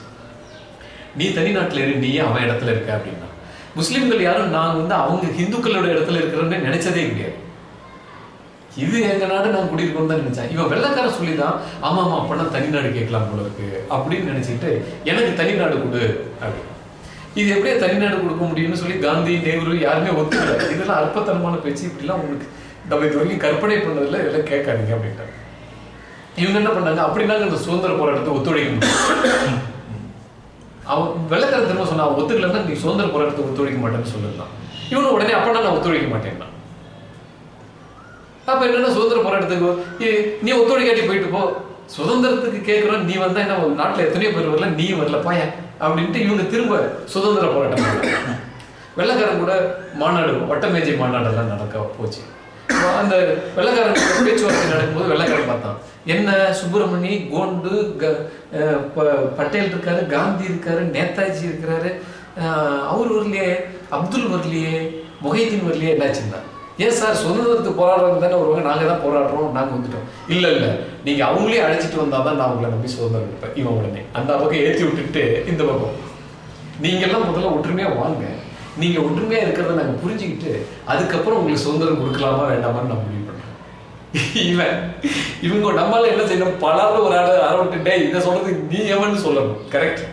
Speaker 1: நீ தனி நாட்டுல இரு நீ அவன் இடத்துல இருக்க அப்படின்னா. முஸ்லிம்கள் யாரும் நான் வந்து அவங்க ஹிந்துக்களோட இடத்துல இருக்கிறேன்னு நினைச்சதே கிடையாது இது எங்க நாடு நான் குடியிருக்கணும் தான் நினைச்சேன். இவன் வெள்ளக்காரன் சொல்லிதான் ஆமா ஆமா அப்பனா தனி நாடு கேட்கலாம் போல இருக்கு அப்படின்னு நினைச்சிட்டு எனக்கு தனி நாடு கொடு அப்படின்னு. இது எப்படியே தனி நாடு கொடுக்க முடியும்னு சொல்லி காந்தி நேரு யாருமே ஒத்துக்கல. இதெல்லாம் அற்பத்தனமான பேச்சு இப்படிலாம் உங்களுக்கு நம்ம இது வரைக்கும் கற்பனை பண்ணதில்ல இதெல்லாம் கேட்காதீங்க அப்படின்ட்டாங்க. இவங்க என்ன பண்ணாங்க? அப்படின்னாங்க இந்த சுதந்திர போராட்டத்தை ஒத்துழைக்க முடியும் அவன் வெள்ளக்காரன் திரும்ப சொன்னா அவன் ஒத்துக்கலன்னா நீ சுதந்திர போராட்டத்தை ஒத்துழைக்க மாட்டேன்னு சொல்லிருந்தான் இவனு உடனே அப்பனா நான் ஒத்துழைக்க மாட்டேன்னா. அப்ப என்னன்னா சுதந்திர போராட்டத்துக்கு நீ ஒத்துழைக்காட்டி போயிட்டு போ. சுதந்திரத்துக்கு கேட்கிறோம் நீ வந்தா என்ன உன் நாட்டுல எத்தனையோ பேர் வரல நீ வரல பாய அப்படின்ட்டு இவங்க திரும்ப சுதந்திர போராட்டம் வெள்ளக்காரன் கூட மாநாடு வட்டமேஜை மாநாடெல்லாம் நடக்க போச்சு. அந்த வெள்ளக்காரன் பேச்சுவார்த்தை நடக்கும்போது வெள்ளக்காரன் பார்த்தான். என்ன சுப்பிரமணி கோண்டு க- ப- பட்டேல் இருக்காரு காந்தி இருக்காரு நேதாஜி இருக்கிறாரு அவர் வரலையே அப்துல் வரலையே முகைதீன் வரலையே என்னாச்சுன்னா ஏன் சார் சுதந்திரத்துக்கு போராடுறவங்க தானே வருவாங்க நாங்க தான் போராடுறோம் நாங்க வந்துட்டோம். இல்ல இல்ல நீங்க அவங்களே அழைச்சிட்டு வந்தாதான் நான் உங்களை நம்பி சுதந்திரம் கொடுப்பேன் இவன் உடனே. அந்த பக்கம் ஏற்றி விட்டுட்டு இந்த பக்கம். நீங்கெல்லாம் முதல்ல ஒற்றுமையா வாங்க. நீங்க ஒற்றுமையா இருக்கிறத நாங்க புரிஞ்சுக்கிட்டு அதுக்கப்புறம் உங்களுக்கு சுதந்திரம் கொடுக்கலாமா வேண்டாமான்னு நான் முடிவு பண்றேன் இவன் இவங்க நம்மளால என்ன செய்யணும்? பலரும் ஒரு ஆளு அரவட்டு இதை சொல்றது நீ எவன்னு சொல்லணும்? கரெக்ட்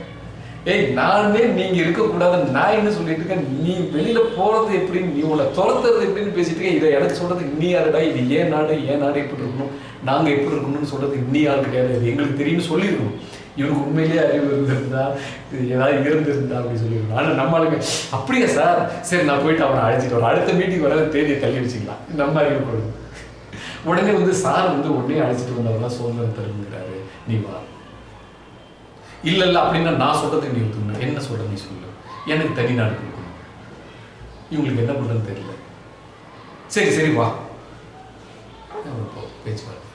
Speaker 1: ஏய் நானே நீங்க இருக்கக்கூடாது நான் என்ன சொல்லிட்டு இருக்கேன்? நீ வெளியில போறது எப்படின்னு நீ உன்னை துரத்துறது எப்படின்னு பேசிட்டு இருக்க. இதை எனக்கு சொல்றதுக்கு நீ யாருடா? இது ஏன் நாடு? ஏன் நாடு எப்படி இருக்கணும்? நாங்க எப்படி இருக்கணும்னு சொல்றதுக்கு நீ யாரு கிடையாது. எங்களுக்கு தெரியும்னு சொல்லிருக்கணும் இவனுக்கு உண்மையிலேயே அறிவு இருந்திருந்தா இது ஏதாவது இருந்திருந்தா அப்படின்னு சொல்லிருக்கணும் ஆனால் நம்ம ஆளுங்க அப்படியே சார்? சரி நான் போயிட்டு அவனை அழைச்சிட்டு வரேன். அடுத்த மீட்டிங் வர தேதியை தள்ளி வச்சுக்கலாம். நம்ம அறிவு கொடுங்க உடனே வந்து சார் வந்து உடனே அழைச்சிட்டு வந்தவங்க சுதந்திரம் தருங்கிறாரு நீ வா. இல்லை இல்லை அப்படின்னா நான் சொல்கிறதுக்கு நீ ஒத்துக்கணும் என்ன சொல்கிற நீ சொல்லு. எனக்கு தனி நாடு கொடுக்கணும். இவங்களுக்கு என்ன பண்ணுறதுன்னு தெரியல. சரி சரி வா. பேச்சுவார்த்தை.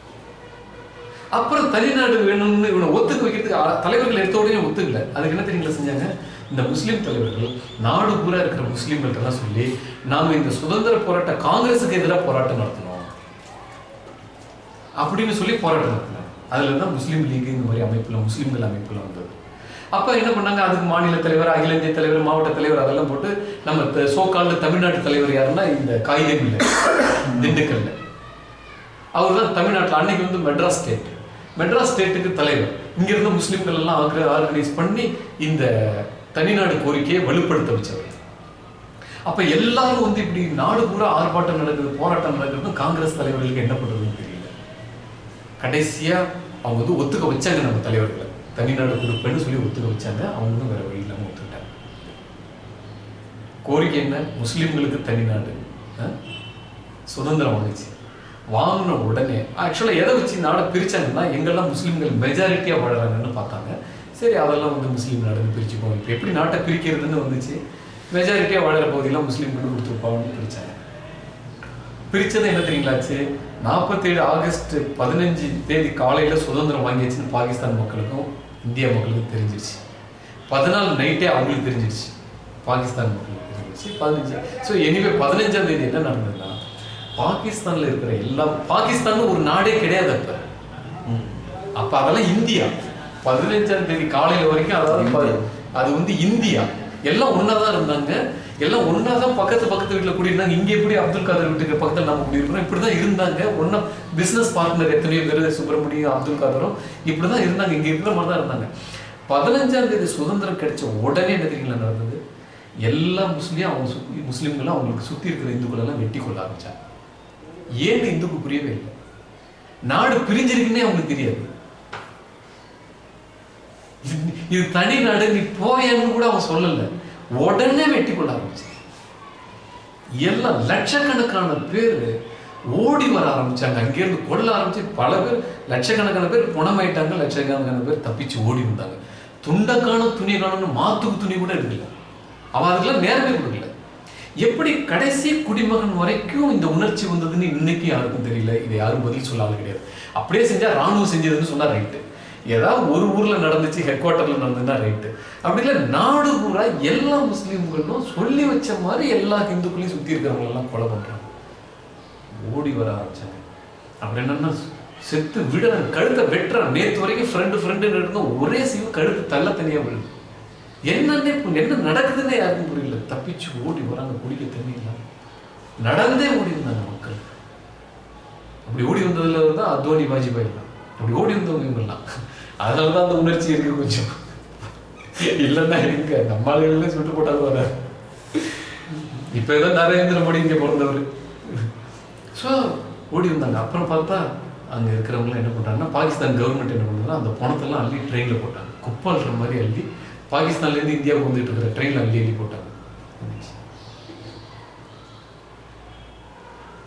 Speaker 1: அப்புறம் தனிநாடு வேணும்னு இவனை ஒத்துக்க வைக்கிறதுக்கு தலைவர்கள் எடுத்த உடனே ஒத்துக்கல. அதுக்கு என்ன தெரியுங்களா செஞ்சாங்க? இந்த முஸ்லீம் தலைவர்கள் நாடு பூரா இருக்கிற முஸ்லீம்கள்ட்டெல்லாம் சொல்லி நாம இந்த சுதந்திர போராட்ட காங்கிரஸுக்கு எதிராக போராட்டம் நடத்தணும். அப்படின்னு சொல்லி போராட்டம் நடத்தினாங்க. அதுல தான் முஸ்லீம் லீக் இந்த மாதிரி அமைப்புல முஸ்லீம்கள் அமைப்புல வந்தது. அப்போ என்ன பண்ணாங்க? அதுக்கு மாநில தலைவர் அகில இந்திய தலைவர் மாவட்ட தலைவர் அதெல்லாம் போட்டு நம்ம சோகால்டு தமிழ்நாட்டு தலைவர் யாருன்னா இந்த காகிதம் இல்லை திண்டுக்கல்ல. அவர் தான் தமிழ்நாட்டில் அன்னைக்கு வந்து மெட்ராஸ் ஸ்டேட் மெட்ராஸ் ஸ்டேட்டுக்கு தலைவர். இங்கிருந்த இருந்த எல்லாம் ஆர்கனைஸ் பண்ணி இந்த தனிநாடு கோரிக்கையை வலுப்படுத்த வச்சவர் அப்ப எல்லாரும் வந்து இப்படி நாடு பூரா ஆர்ப்பாட்டம் நடக்குது போராட்டம் நடக்குது காங்கிரஸ் தலைவர்களுக்கு என்ன பண்றதுன்னு தெரியல. கடைசியா அவங்க வந்து ஒத்துக்க வச்சாங்க நம்ம தலைவர்களை. தனிநாடு கொடுப்பேன்னு சொல்லி ஒத்துக்க வச்சாங்க அவங்களும் வேற வழி இல்லாம ஒத்துக்கிட்டாங்க. கோரிக்கை என்ன? முஸ்லிம்களுக்கு தனிநாடு ஆ? சுதந்திரம் வந்துச்சு. வாங்கின உடனே ஆக்சுவலாக எதை வச்சு நாடை பிரித்தாங்கன்னா எங்கெல்லாம் முஸ்லீம்கள் மெஜாரிட்டியாக வாழறாங்கன்னு பார்த்தாங்க. சரி அதெல்லாம் வந்து முஸ்லீம் நாடுன்னு பிரிச்சுப்போம் இப்போ எப்படி நாட்டை பிரிக்கிறதுன்னு வந்துச்சு. மெஜாரிட்டியாக வாழற பகுதியெல்லாம் முஸ்லீம்கள் கொடுத்துருப்பாங்கன்னு பிரிச்சாங்க. பிரித்தது என்ன தெரியுங்களாச்சு நாற்பத்தேழு ஆகஸ்ட் பதினஞ்சு தேதி காலையில் சுதந்திரம் வாங்கியாச்சுன்னு பாகிஸ்தான் மக்களுக்கும் இந்திய மக்களுக்கும் தெரிஞ்சிருச்சு. பதினாலு நைட்டே அவங்களுக்கு தெரிஞ்சிருச்சு. பாகிஸ்தான் மக்களுக்கு தெரிஞ்சிருச்சு. பதினஞ்சு. ஸோ எனிவே பதினஞ்சாம் தேதி என்ன நடந்ததுன்னா பாகிஸ்தான்ல இருக்கிற எல்லா பாகிஸ்தான் ஒரு நாடே கிடையாது அப்ப. அப்ப அதெல்லாம் இந்தியா. பதினஞ்சாம் தேதி காலையில வரைக்கும் அதாவது அது வந்து இந்தியா. எல்லாம் ஒன்னாதான் இருந்தாங்க. எல்லாம் ஒன்னாதான் பக்கத்து பக்கத்து வீட்டுல குடியிருந்தாங்க. இங்க எப்படி அப்துல் காதர் வீட்டுக்கு பக்கத்துல நம்ம குடியிருக்கிறோம்? இப்படிதான் இருந்தாங்க. ஒன்னா பிசினஸ் பார்ட்னர் எத்தனையோ பேர் சுப்பிரமணியம் அப்துல் காதரும் இப்படிதான் இருந்தாங்க. இங்க இருக்கிற மாதிரி தான் இருந்தாங்க. பதினஞ்சாம் தேதி சுதந்திரம் கிடைச்ச உடனே என்ன தெரியுங்களா நடந்தது? எல்லா முஸ்லீம் அவங்க முஸ்லீம்களும் அவங்களுக்கு சுத்தி இருக்கிற இந்துக்கள் எல்லாம் வெட்டி கொள்ள ஆரம்பிச்சாங்க. ஏன்னு இந்துக்கு புரியவே இல்லை? நாடு பிரிஞ்சிருக்குன்னே அவங்களுக்கு தெரியாது. இது- தனி நாடு நீ போயன்னு கூட அவன் சொல்லல. உடனே வெட்டி கொள்ள ஆரம்பிச்சு எல்லாம் லட்சக்கணக்கான பேர் ஓடி வர ஆரம்பிச்சாங்க. அங்கிருந்து கொள்ள ஆரம்பிச்சு பல பேர் லட்சக்கணக்கான பேர் குணமாயிட்டாங்க லட்சக்கணக்கான பேர் தப்பிச்சு ஓடி வந்தாங்க. துண்டக்கான துணி காணும்னு மாத்துக்கு துணி கூட எடுக்கல. அவன் அதுக்கெல்லாம் நேரமே கொடுக்கல. எப்படி கடைசி குடிமகன் வரைக்கும் இந்த உணர்ச்சி வந்ததுன்னு இன்னைக்கு யாருக்கும் தெரியல. இதை யாரும் பதில் சொல்லாத கிடையாது. அப்படியே செஞ்சா ராணுவம் செஞ்சதுன்னு சொன்னா ரைட்டு ஏதாவது ஒரு ஊர்ல நடந்துச்சு ஹெட் குவார்டர்ல நடந்ததுன்னா ரைட்டு அப்படி இல்லை நாடு பூரா எல்லா முஸ்லீம்களும் சொல்லி வச்ச மாதிரி எல்லா இந்துக்களையும் சுத்தி இருக்கிறவங்க எல்லாம் கொலை பண்றாங்க. ஓடி வர ஆரம்பிச்சாங்க. அப்புறம் என்னன்னா செத்து விட கழுத்தை வெட்டுறான். நேற்று வரைக்கும் ஃப்ரெண்டு ஃப்ரெண்டு இருந்தோம் ஒரே சீவு கழுத்து தள்ள தனியா விழுது. என்னன்னே என்ன நடக்குதுன்னே யாருக்கும் புரியல. தப்பிச்சு ஓடி வராங்க குடிக்க தண்ணி இல்லாம. நடந்தே ஓடி இருந்தாங்க மக்கள். அப்படி ஓடி வந்ததுல தான் அத்வானி வாஜ்பாய் தான் அப்படி ஓடி வந்தவங்க இவங்கெல்லாம். அதனால தான் அந்த உணர்ச்சி இருக்கு கொஞ்சம். இல்லைன்னா எங்க? நம்ம ஆளுகளே சுட்டு போட்டாலும் வர இப்ப ஏதோ நரேந்திர மோடி இங்கே பிறந்தவர். ஸோ ஓடி வந்தாங்க. அப்புறம் பார்த்தா அங்க இருக்கிறவங்களாம் என்ன பண்ணுறாங்கன்னா பாகிஸ்தான் கவர்மெண்ட் என்ன பண்ணுறாங்கன்னா அந்த பணத்தெல்லாம் அள்ளி ட்ரெயினில் போட்டாங்க. குப்பால்ற மாதிரி அள்ளி பாகிஸ்தான்லேருந்து இந்தியாவுக்கு வந்துட்டு இருக்கிற ட்ரெயின்ல அள்ளி எழுதி போட்டாங்க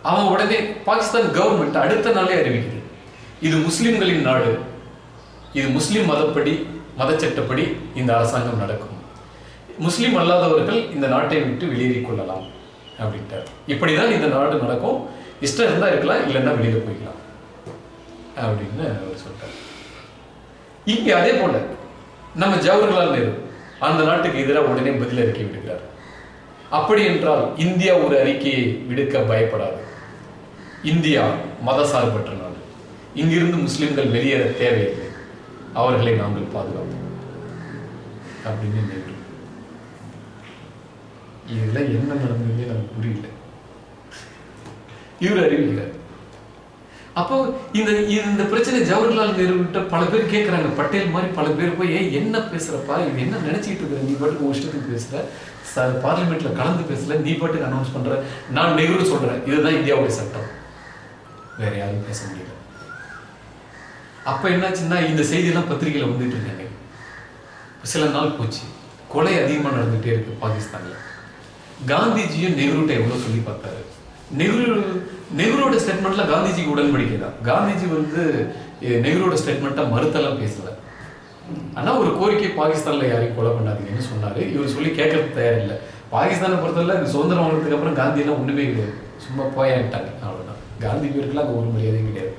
Speaker 1: அவன் உடனே பாகிஸ்தான் கவர்மெண்ட் அடுத்த நாளே அறிவிக்குது. இது முஸ்லிம்களின் நாடு. இது முஸ்லிம் மதப்படி மதச்சட்டப்படி இந்த அரசாங்கம் நடக்கும். முஸ்லிம் அல்லாதவர்கள் இந்த நாட்டை விட்டு வெளியேறிக் கொள்ளலாம் அப்படின்ட்டார். இப்படிதான் இந்த நாடு நடக்கும். இஷ்டம் இருந்தா இருக்கலாம் இல்லைன்னா வெளியில போய்க்கலாம். அப்படின்னு அவர் சொல்றார். இங்க அதே போல நம்ம ஜவஹர்லால் நேரு அந்த நாட்டுக்கு எதிராக உடனே பதில் அறிக்கை விடுகிறார் அப்படி என்றால் இந்தியா ஒரு அறிக்கையை விடுக்க பயப்படாது. இந்தியா மதசார்பற்ற நாடு. இங்கிருந்து முஸ்லிம்கள் வெளியேற தேவையில்லை. அவர்களை நாங்கள் பாதுகாப்போம். அப்படின்னு நேரு. இதெல்லாம் என்ன நடந்ததுன்னே நமக்கு புரியல. இவர் அறிவிக்கிறார். அப்போ இந்த இந்த பிரச்சனை ஜவஹர்லால் நேரு கிட்ட பல பேர் கேட்கறாங்க பட்டேல் மாதிரி பல பேர் போய் ஏன் என்ன பேசுறப்பா? இது என்ன நினைச்சிட்டு இருக்கிற? நீ பாட்டுக்கு உன் இஷ்டத்துக்கு பேசுற. ச- பார்லிமெண்ட்ல கலந்து பேசல. நீ பாட்டுக்கு அனௌன்ஸ் பண்ற. நான் நெஹ்ரு சொல்றேன். இதுதான் இந்தியாவுடைய சட்டம். வேற யாரும் பேச முடியல. அப்ப என்னாச்சுன்னா இந்த செய்தியெல்லாம் பத்திரிகையில வந்துட்டு இருக்காங்க. சில நாள் போச்சு. கொலை அதிகமா நடந்துட்டே இருக்கு பாகிஸ்தான்ல. காந்திஜியும் நெஹ்ருட்ட எவ்வளவு சொல்லி பார்த்தாரு? நெஹ்ரு நெஹ்ரோட ஸ்டேட்மெண்ட்ல காந்திஜி உடன்படிக்கை தான் காந்திஜி வந்து நெஹ்ரோட ஸ்டேட்மெண்ட்டை மறுத்தெல்லாம் பேசல. ஆனா ஒரு கோரிக்கை பாகிஸ்தான்ல யாரையும் கொலை பண்ணாதீங்கன்னு சொன்னாரு. இவர் சொல்லி கேட்கறதுக்கு தயார் இல்லை பாகிஸ்தானை பொறுத்தவரை இந்த சுதந்திரம் வாங்கினதுக்கு அப்புறம் காந்தி எல்லாம் ஒண்ணுமே கிடையாது. சும்மா போயான்ட்டாங்க அவ்வளவுதான். காந்தி பேருக்குலாம் அங்க ஒரு மரியாதையும் கிடையாது.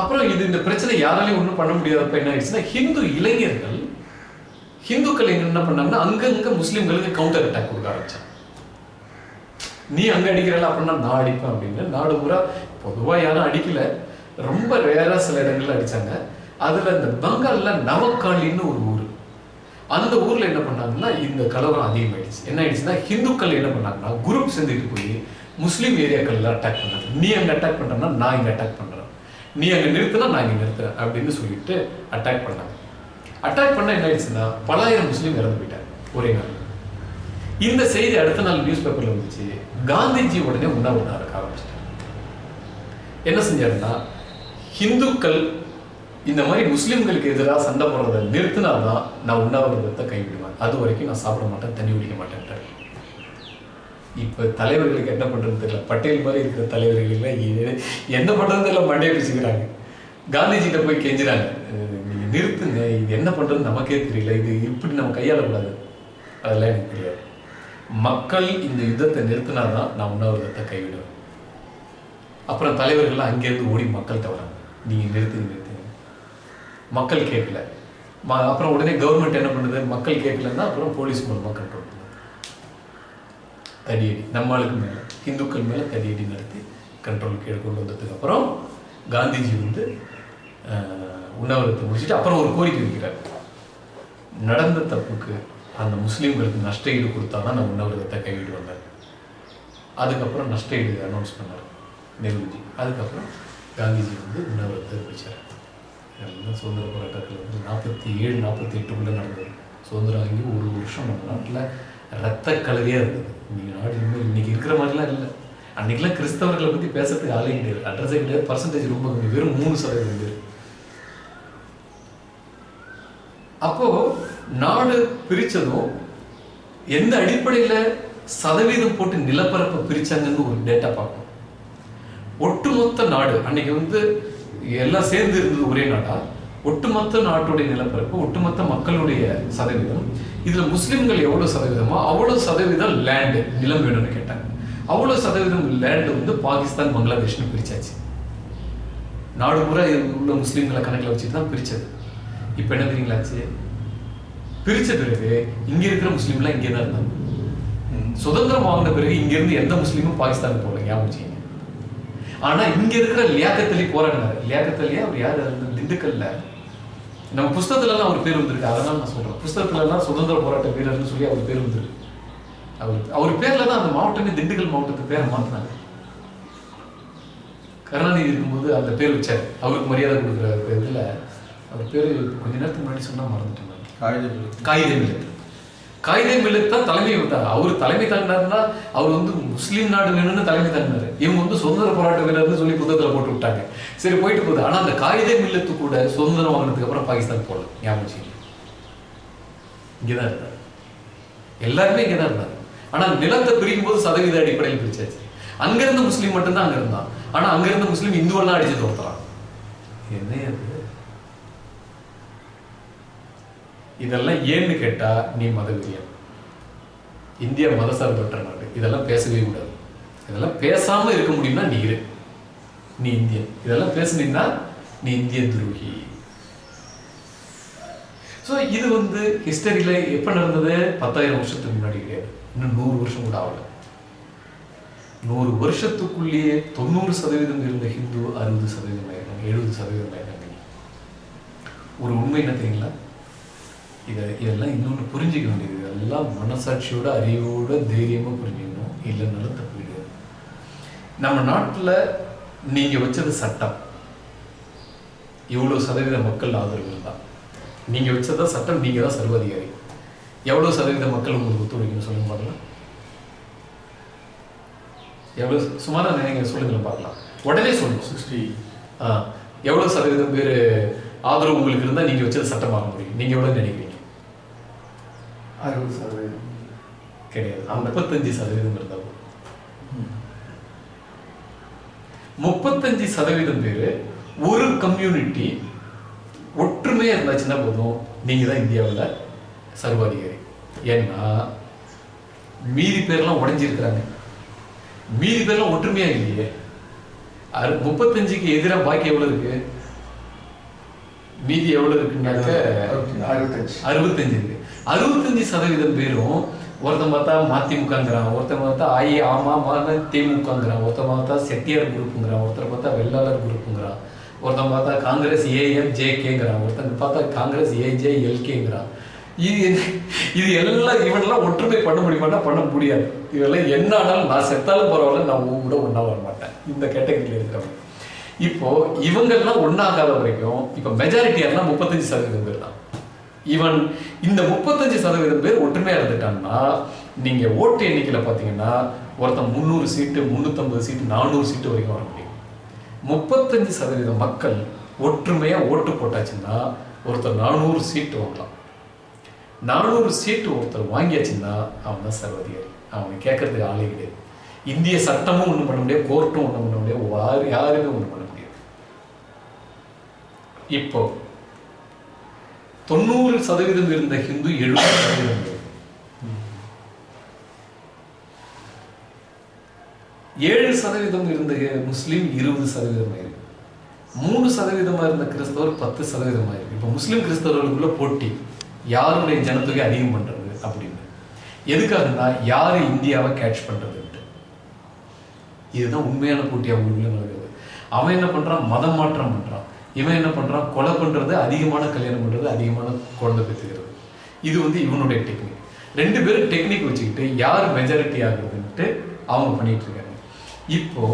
Speaker 1: அப்புறம் இது இந்த பிரச்சனை யாராலையும் ஒண்ணும் பண்ண முடியாதப்ப என்ன ஆயிடுச்சுன்னா ஹிந்து இளைஞர்கள் ஹிந்துக்கள் என்ன பண்ணாங்கன்னா அங்கங்க முஸ்லிம்களுக்கு கவுண்டர் அட்டாக் கொடுக்க ஆரம்பிச்சாங்க. நீ அங்க அடிக்கிறல அப்படின்னா நான் அடிப்பேன் அப்படின்னு நாடு பூரா பொதுவா யாரும் அடிக்கல. ரொம்ப ரேரா சில இடங்கள்ல அடிச்சாங்க. அதுல இந்த பெங்கால்ல நவக்காளின்னு ஒரு ஊர். அந்த ஊர்ல என்ன பண்ணாங்கன்னா இந்த கலவரம் அதிகமாயிடுச்சு. என்ன ஆயிடுச்சுன்னா ஹிந்துக்கள் என்ன பண்ணாங்கன்னா குரூப் சேர்ந்துட்டு போய் முஸ்லீம் ஏரியாக்கள்ல அட்டாக் பண்ணாங்க நீ அங்க அட்டாக் பண்ணுறேன்னா நான் இங்க அட்டாக் பண்றேன். நீ அங்க நிறுத்தினா நான் இங்க நிறுத்துறேன் அப்படின்னு சொல்லிட்டு அட்டாக் பண்ணாங்க. அட்டாக் பண்ண என்ன ஆயிடுச்சுன்னா பலாயிரம் முஸ்லீம் இறந்து போயிட்டாங்க ஒரே நாள் இந்த செய்தி அடுத்த நாள் நியூஸ் பேப்பர்ல வந்துச்சு. காந்திஜி உடனே உண்ணா இருக்க ஆரம்பிச்சிட்டாங்க என்ன செஞ்சாருன்னா ஹிந்துக்கள் இந்த மாதிரி முஸ்லிம்களுக்கு எதிராக சண்டை போடுறதை நிறுத்தினால்தான் நான் உண்ணாவிரதத்தை கைவிடுவேன். அது வரைக்கும் நான் சாப்பிட மாட்டேன் தண்ணி குடிக்க மாட்டேன்ட்டாரு. இப்ப தலைவர்களுக்கு என்ன பண்றதுன்னு தெரியல. பட்டேல் மாதிரி இருக்கிற தலைவர்கள் என்ன பண்றதுன்னு தெரியல மண்டையை பிடிச்சுக்கிறாங்க. காந்திஜிகிட்ட போய் கெஞ்சுறாங்க. நிறுத்துங்க. இது என்ன பண்றதுன்னு நமக்கே தெரியல. இது இப்படி நம்ம கையாளக்கூடாது. அதெல்லாம் எனக்கு தெரியாது. மக்கள் இந்த யுத்தத்தை நிறுத்தினாதான் நான் உண்ணாவிரதத்தை கைவிடுவேன். அப்புறம் தலைவர்கள்லாம் அங்கேருந்து ஓடி மக்கள்கிட்ட வராங்க. நீங்கள் நிறுத்தி நிறுத்துங்க மக்கள் கேட்கல. ம- அப்புறம் உடனே கவர்மெண்ட் என்ன பண்ணுது? மக்கள் கேட்கலன்னா அப்புறம் போலீஸ் மூலமாக கண்ட்ரோல் பண்ணுது. தடியடி. நம்மளுக்கு மேலே இந்துக்கள் மேலே தடியடி நடத்தி கண்ட்ரோல் கீழே கொண்டு வந்ததுக்கு அப்புறம் காந்திஜி வந்து அஹ், உண்ணாவிரதத்தை முடிச்சுட்டு அப்புறம் ஒரு கோரிக்கை வைக்கிறார். நடந்த தப்புக்கு அந்த முஸ்லீம்களுக்கு நஷ்ட ஈடு கொடுத்தா தான் நான் உண்ணாவிரதத்தை கைவிடுவாங்க அதுக்கப்புறம் நஷ்ட ஈடு அனௌன்ஸ் பண்ணார் நேருஜி. அதுக்கப்புறம் காந்திஜி வந்து உண்ணவிரதத்தை அறிவிச்சார் எல்லாம் சுதந்திர போராட்டத்தில் வந்து நாற்பத்தி ஏழு நாற்பத்தி எட்டுக்குள்ளே நடந்தது. சுதந்திரம் வாங்கி ஒரு வருஷம் நம்ம நாட்டில் ரத்த கலரியாக இருந்தது. இன்னைக்கு நாடு இன்னும் இன்றைக்கி இருக்கிற மாதிரிலாம் இல்லை. அன்றைக்கெலாம் கிறிஸ்தவர்களை பற்றி பேசுறதுக்கு ஆளே கிடையாது. அட்ரஸே கிடையாது. பர்சன்டேஜ் ரொம்ப கம்மி. வெறும் மூணு சதவீதம் பேர். அப்போது நாடு பிரித்ததும் எந்த அடிப்படையில் சதவீதம் போட்டு நிலப்பரப்பு பிரித்தாங்கன்னு ஒரு டேட்டா பார்க்கணும். ஒட்டுமொத்த நாடு அன்னைக்கு வந்து எல்லாம் சேர்ந்து இருந்தது ஒரே நாடா? ஒட்டுமொத்த நாட்டுடைய நிலப்பரப்பு ஒட்டுமொத்த மக்களுடைய சதவீதம். இதுல முஸ்லிம்கள் எவ்வளவு சதவீதமோ அவ்வளவு சதவீதம் லேண்டு நிலம் வேணும்னு கேட்டாங்க. அவ்வளவு சதவீதம் லேண்டு வந்து பாகிஸ்தான் பங்களாதேஷ்னு பிரிச்சாச்சு. நாடு பூரா உள்ள முஸ்லீம்களை கணக்கில் வச்சுட்டு தான் பிரிச்சது. இப்போ என்ன தெரியுங்களாச்சு? பிரிச்ச பிறகு இங்க இருக்கிற முஸ்லீம்லாம் இங்கே தான் இருந்தாங்க சுதந்திரம் வாங்கின பிறகு இங்கிருந்து எந்த முஸ்லீமும் பாகிஸ்தானுக்கு போகல ஞாபகம் வச்சுக்கங்க. ஆனா இங்க இருக்கிற லியாக்கத்தலி போராடினார் போராடினாரு அவர் யார்? திண்டுக்கல்ல. நம்ம புஸ்தகத்துல எல்லாம் அவர் பேர் வந்திருக்கு அதனால நான் சொல்றேன். புஸ்தகத்துல எல்லாம் சுதந்திர போராட்ட வீரர்னு சொல்லி அவர் பேர் வந்திருக்கு. அவர் அவர் பேர்ல தான் அந்த மாவட்டமே திண்டுக்கல் மாவட்டத்துக்கு பேரை மாத்தினாங்க. கருணாநிதி இருக்கும்போது அந்த பேர் வச்சார். அவருக்கு மரியாதை கொடுக்குற இதில். அவர் பேர் கொஞ்ச நேரத்துக்கு முன்னாடி சொன்னால் மறந்துட்டேன். காயிதே மில்லத் காயிதே மில்லத் தான் தலைமை விட்டார் அவர் தலைமை தாங்கினாருன்னா அவர் வந்து முஸ்லீம் நாடு வேணும்னு தலைமை தாங்கினாரு இவங்க வந்து சுதந்திர போராட்ட வீரர்னு சொல்லி புத்தகத்துல போட்டு விட்டாங்க. சரி போயிட்டு போகுது. ஆனால் அந்த காயிதே மில்லத்து கூட சுதந்திரம் வாங்கினதுக்கு அப்புறம் பாகிஸ்தான் போகல. ஞாபகம் செய்யல இங்கேதான் இருந்தார். எல்லாருமே இங்கதான் இருந்தார் ஆனா நிலத்தை பிரிக்கும் போது சதவீத அடிப்படையில் பிரிச்சாச்சு. அங்கிருந்த முஸ்லீம் மட்டும்தான் அங்க இருந்தான் ஆனா அங்க இருந்த முஸ்லீம் இந்துவெல்லாம் அடிச்சு தோத்துறான் என்ன அது இதெல்லாம் ஏன்னு கேட்டா நீ மதவெறியன் இந்தியா மதசார்பற்ற நாடு. இதெல்லாம் பேசவே கூடாது. இதெல்லாம் பேசாம இருக்க முடியும்னா நீ இரு. நீ இந்தியன். இதெல்லாம் பேசுனீங்கன்னா நீ இந்திய துரோகி. ஸோ இது வந்து ஹிஸ்டரியில எப்ப நடந்தது? பத்தாயிரம் வருஷத்துக்கு முன்னாடி கிடையாது. இன்னும் நூறு வருஷம் கூட ஆகல. நூறு வருஷத்துக்குள்ளேயே தொண்ணூறு சதவீதம் இருந்த ஹிந்து அறுபது சதவீதம் ஆயிட்டாங்க எழுபது சதவீதம் ஆயிட்டாங்க. ஒரு உண்மை என்ன தெரியுங்களா? இதை இதெல்லாம் இன்னொன்று புரிஞ்சிக்க வேண்டியது. இதெல்லாம் மனசாட்சியோட அறிவோட தைரியமா புரிஞ்சுக்கணும். இல்லைன்னாலும் தப்பு கிடையாது. நம்ம நாட்டில் நீங்க வச்சது சட்டம். இவ்வளவு சதவீத மக்கள் ஆதரவு இருந்தா நீங்க வச்சதா சட்டம் நீங்க தான் சர்வாதிகாரி. எவ்வளவு சதவீத மக்கள் உங்களுக்கு ஒத்துழைக்கணும் சொல்லுங்க பார்க்கலாம் எவ்வளவு சுமாரா நீங்க சொல்லுங்களேன் பார்க்கலாம். உடனே சொல்லணும்
Speaker 2: சிக்ஸ்டி.
Speaker 1: ஆ, எவ்வளவு சதவீதம் பேர் ஆதரவு உங்களுக்கு இருந்தா நீங்க வச்சது சட்டமாக முடியும் நீங்க எவ்வளவு நினைக்கிறீங்க?
Speaker 2: அறுபது சதவீதம்.
Speaker 1: கிடையாது. முப்பத்தஞ்சு சதவீதம் இருந்தா போதும். முப்பத்தஞ்சு சதவீதம் பேர் ஒரு கம்யூனிட்டி ஒற்றுமையா இருந்தாச்சுன்னா போதும். நீங்க தான் இந்தியாவுல சர்வாதிகாரி. ஏன்னா மீதி பேர்லாம் உடைஞ்சிருக்கிறாங்க. மீதி பேர்லாம் ஒற்றுமையா இல்லையே. அறு முப்பத்தஞ்சுக்கு எதிராக பாக்கி எவ்வளவு இருக்கு? மீதி எவ்வளவு இருக்குன்னாக்க
Speaker 2: அறுபத்தஞ்சு.
Speaker 1: அறுபத்தஞ்சு இருக்கு. அறுபத்தஞ்சு சதவீதம் பேரும் ஒருத்தன் பார்த்தா மதிமுகங்கிறான் ஒருத்தன் பார்த்தா ஐ ஆமாமான திமுகங்கிறான் ஒருத்தன் பார்த்தா செட்டியார் குரூப்புங்கிறான் ஒருத்தர் பார்த்தா வெள்ளாளர் குரூப்புங்கிறான் ஒருத்தன் பார்த்தா காங்கிரஸ் ஏஎம் ஜேகேங்கிறான் ஒருத்தன் பார்த்தா காங்கிரஸ் ஏஜே எல்கேங்கிறான். இது இது எல்லாம் இவனெல்லாம் ஒற்றுமை பண்ண முடியுமானா பண்ண முடியாது. இதெல்லாம் என்ன ஆனாலும் நான் செத்தாலும் பரவாயில்ல நான் உங்க கூட ஒன்றா வர மாட்டேன். இந்த கேட்டகரியில் இருக்கிறவங்க. இப்போ இவங்கெல்லாம் ஒன்றாகாத வரைக்கும் இப்போ மெஜாரிட்டி முப்பத்தஞ்சு சதவீதம் பேர் தான். ஈவன் இந்த முப்பத்தஞ்சு சதவீதம் பேர் ஒற்றுமையா இருந்துட்டான்னா நீங்க ஓட்டு எண்ணிக்கையில பாத்தீங்கன்னா ஒருத்தன் முந்நூறு சீட்டு முந்நூற்றம்பது சீட்டு நானூறு சீட்டு வரைக்கும் வர முடியும். முப்பத்தஞ்சு சதவீத மக்கள் ஒற்றுமையா ஓட்டு போட்டாச்சுன்னா ஒருத்தர் நானூறு சீட்டு வாங்கலாம். நானூறு சீட்டு ஒருத்தர் வாங்கியாச்சுன்னா அவன் தான் சர்வதிகாரி. அவனை கேட்கறதுக்கு ஆளே கிடையாது. இந்திய சட்டமும் ஒன்றும் பண்ண முடியாது கோர்ட்டும் ஒன்றும் பண்ண முடியாது யாரு யாருமே ஒண்ணும் பண்ண முடியாது. இப்போ தொண்ணூறு சதவீதம் இருந்த ஹிந்து எழுபது சதவீதம். ஏழு சதவீதம் இருந்த முஸ்லீம் இருபது சதவீதம் ஆயிருக்கு மூணு சதவீதமா இருந்த கிறிஸ்தவர் பத்து சதவீதம் ஆயிருக்கு இப்போ முஸ்லீம் கிறிஸ்தவர்களுக்குள்ள போட்டி யாருடைய ஜனத்தொகை அதிகம் பண்றது அப்படின்னு. எதுக்காகன்னா யாரு இந்தியாவை கேட்ச் பண்றதுன்ட்டு. இதுதான் உண்மையான போட்டியாக உள்ள நடக்குது அவன் என்ன பண்றான்? மதம் மாற்றம் பண்றான். இவன் என்ன பண்ணுறான் கொலை பண்ணுறது அதிகமான கல்யாணம் பண்ணுறது அதிகமான குழந்தை பெற்றுக்கிறது. இது வந்து இவனுடைய டெக்னிக் ரெண்டு பேரும் டெக்னிக் வச்சுக்கிட்டு யார் மெஜாரிட்டி ஆகுறதுன்ட்டு அவங்க பண்ணிட்டு இருக்காங்க. இப்போ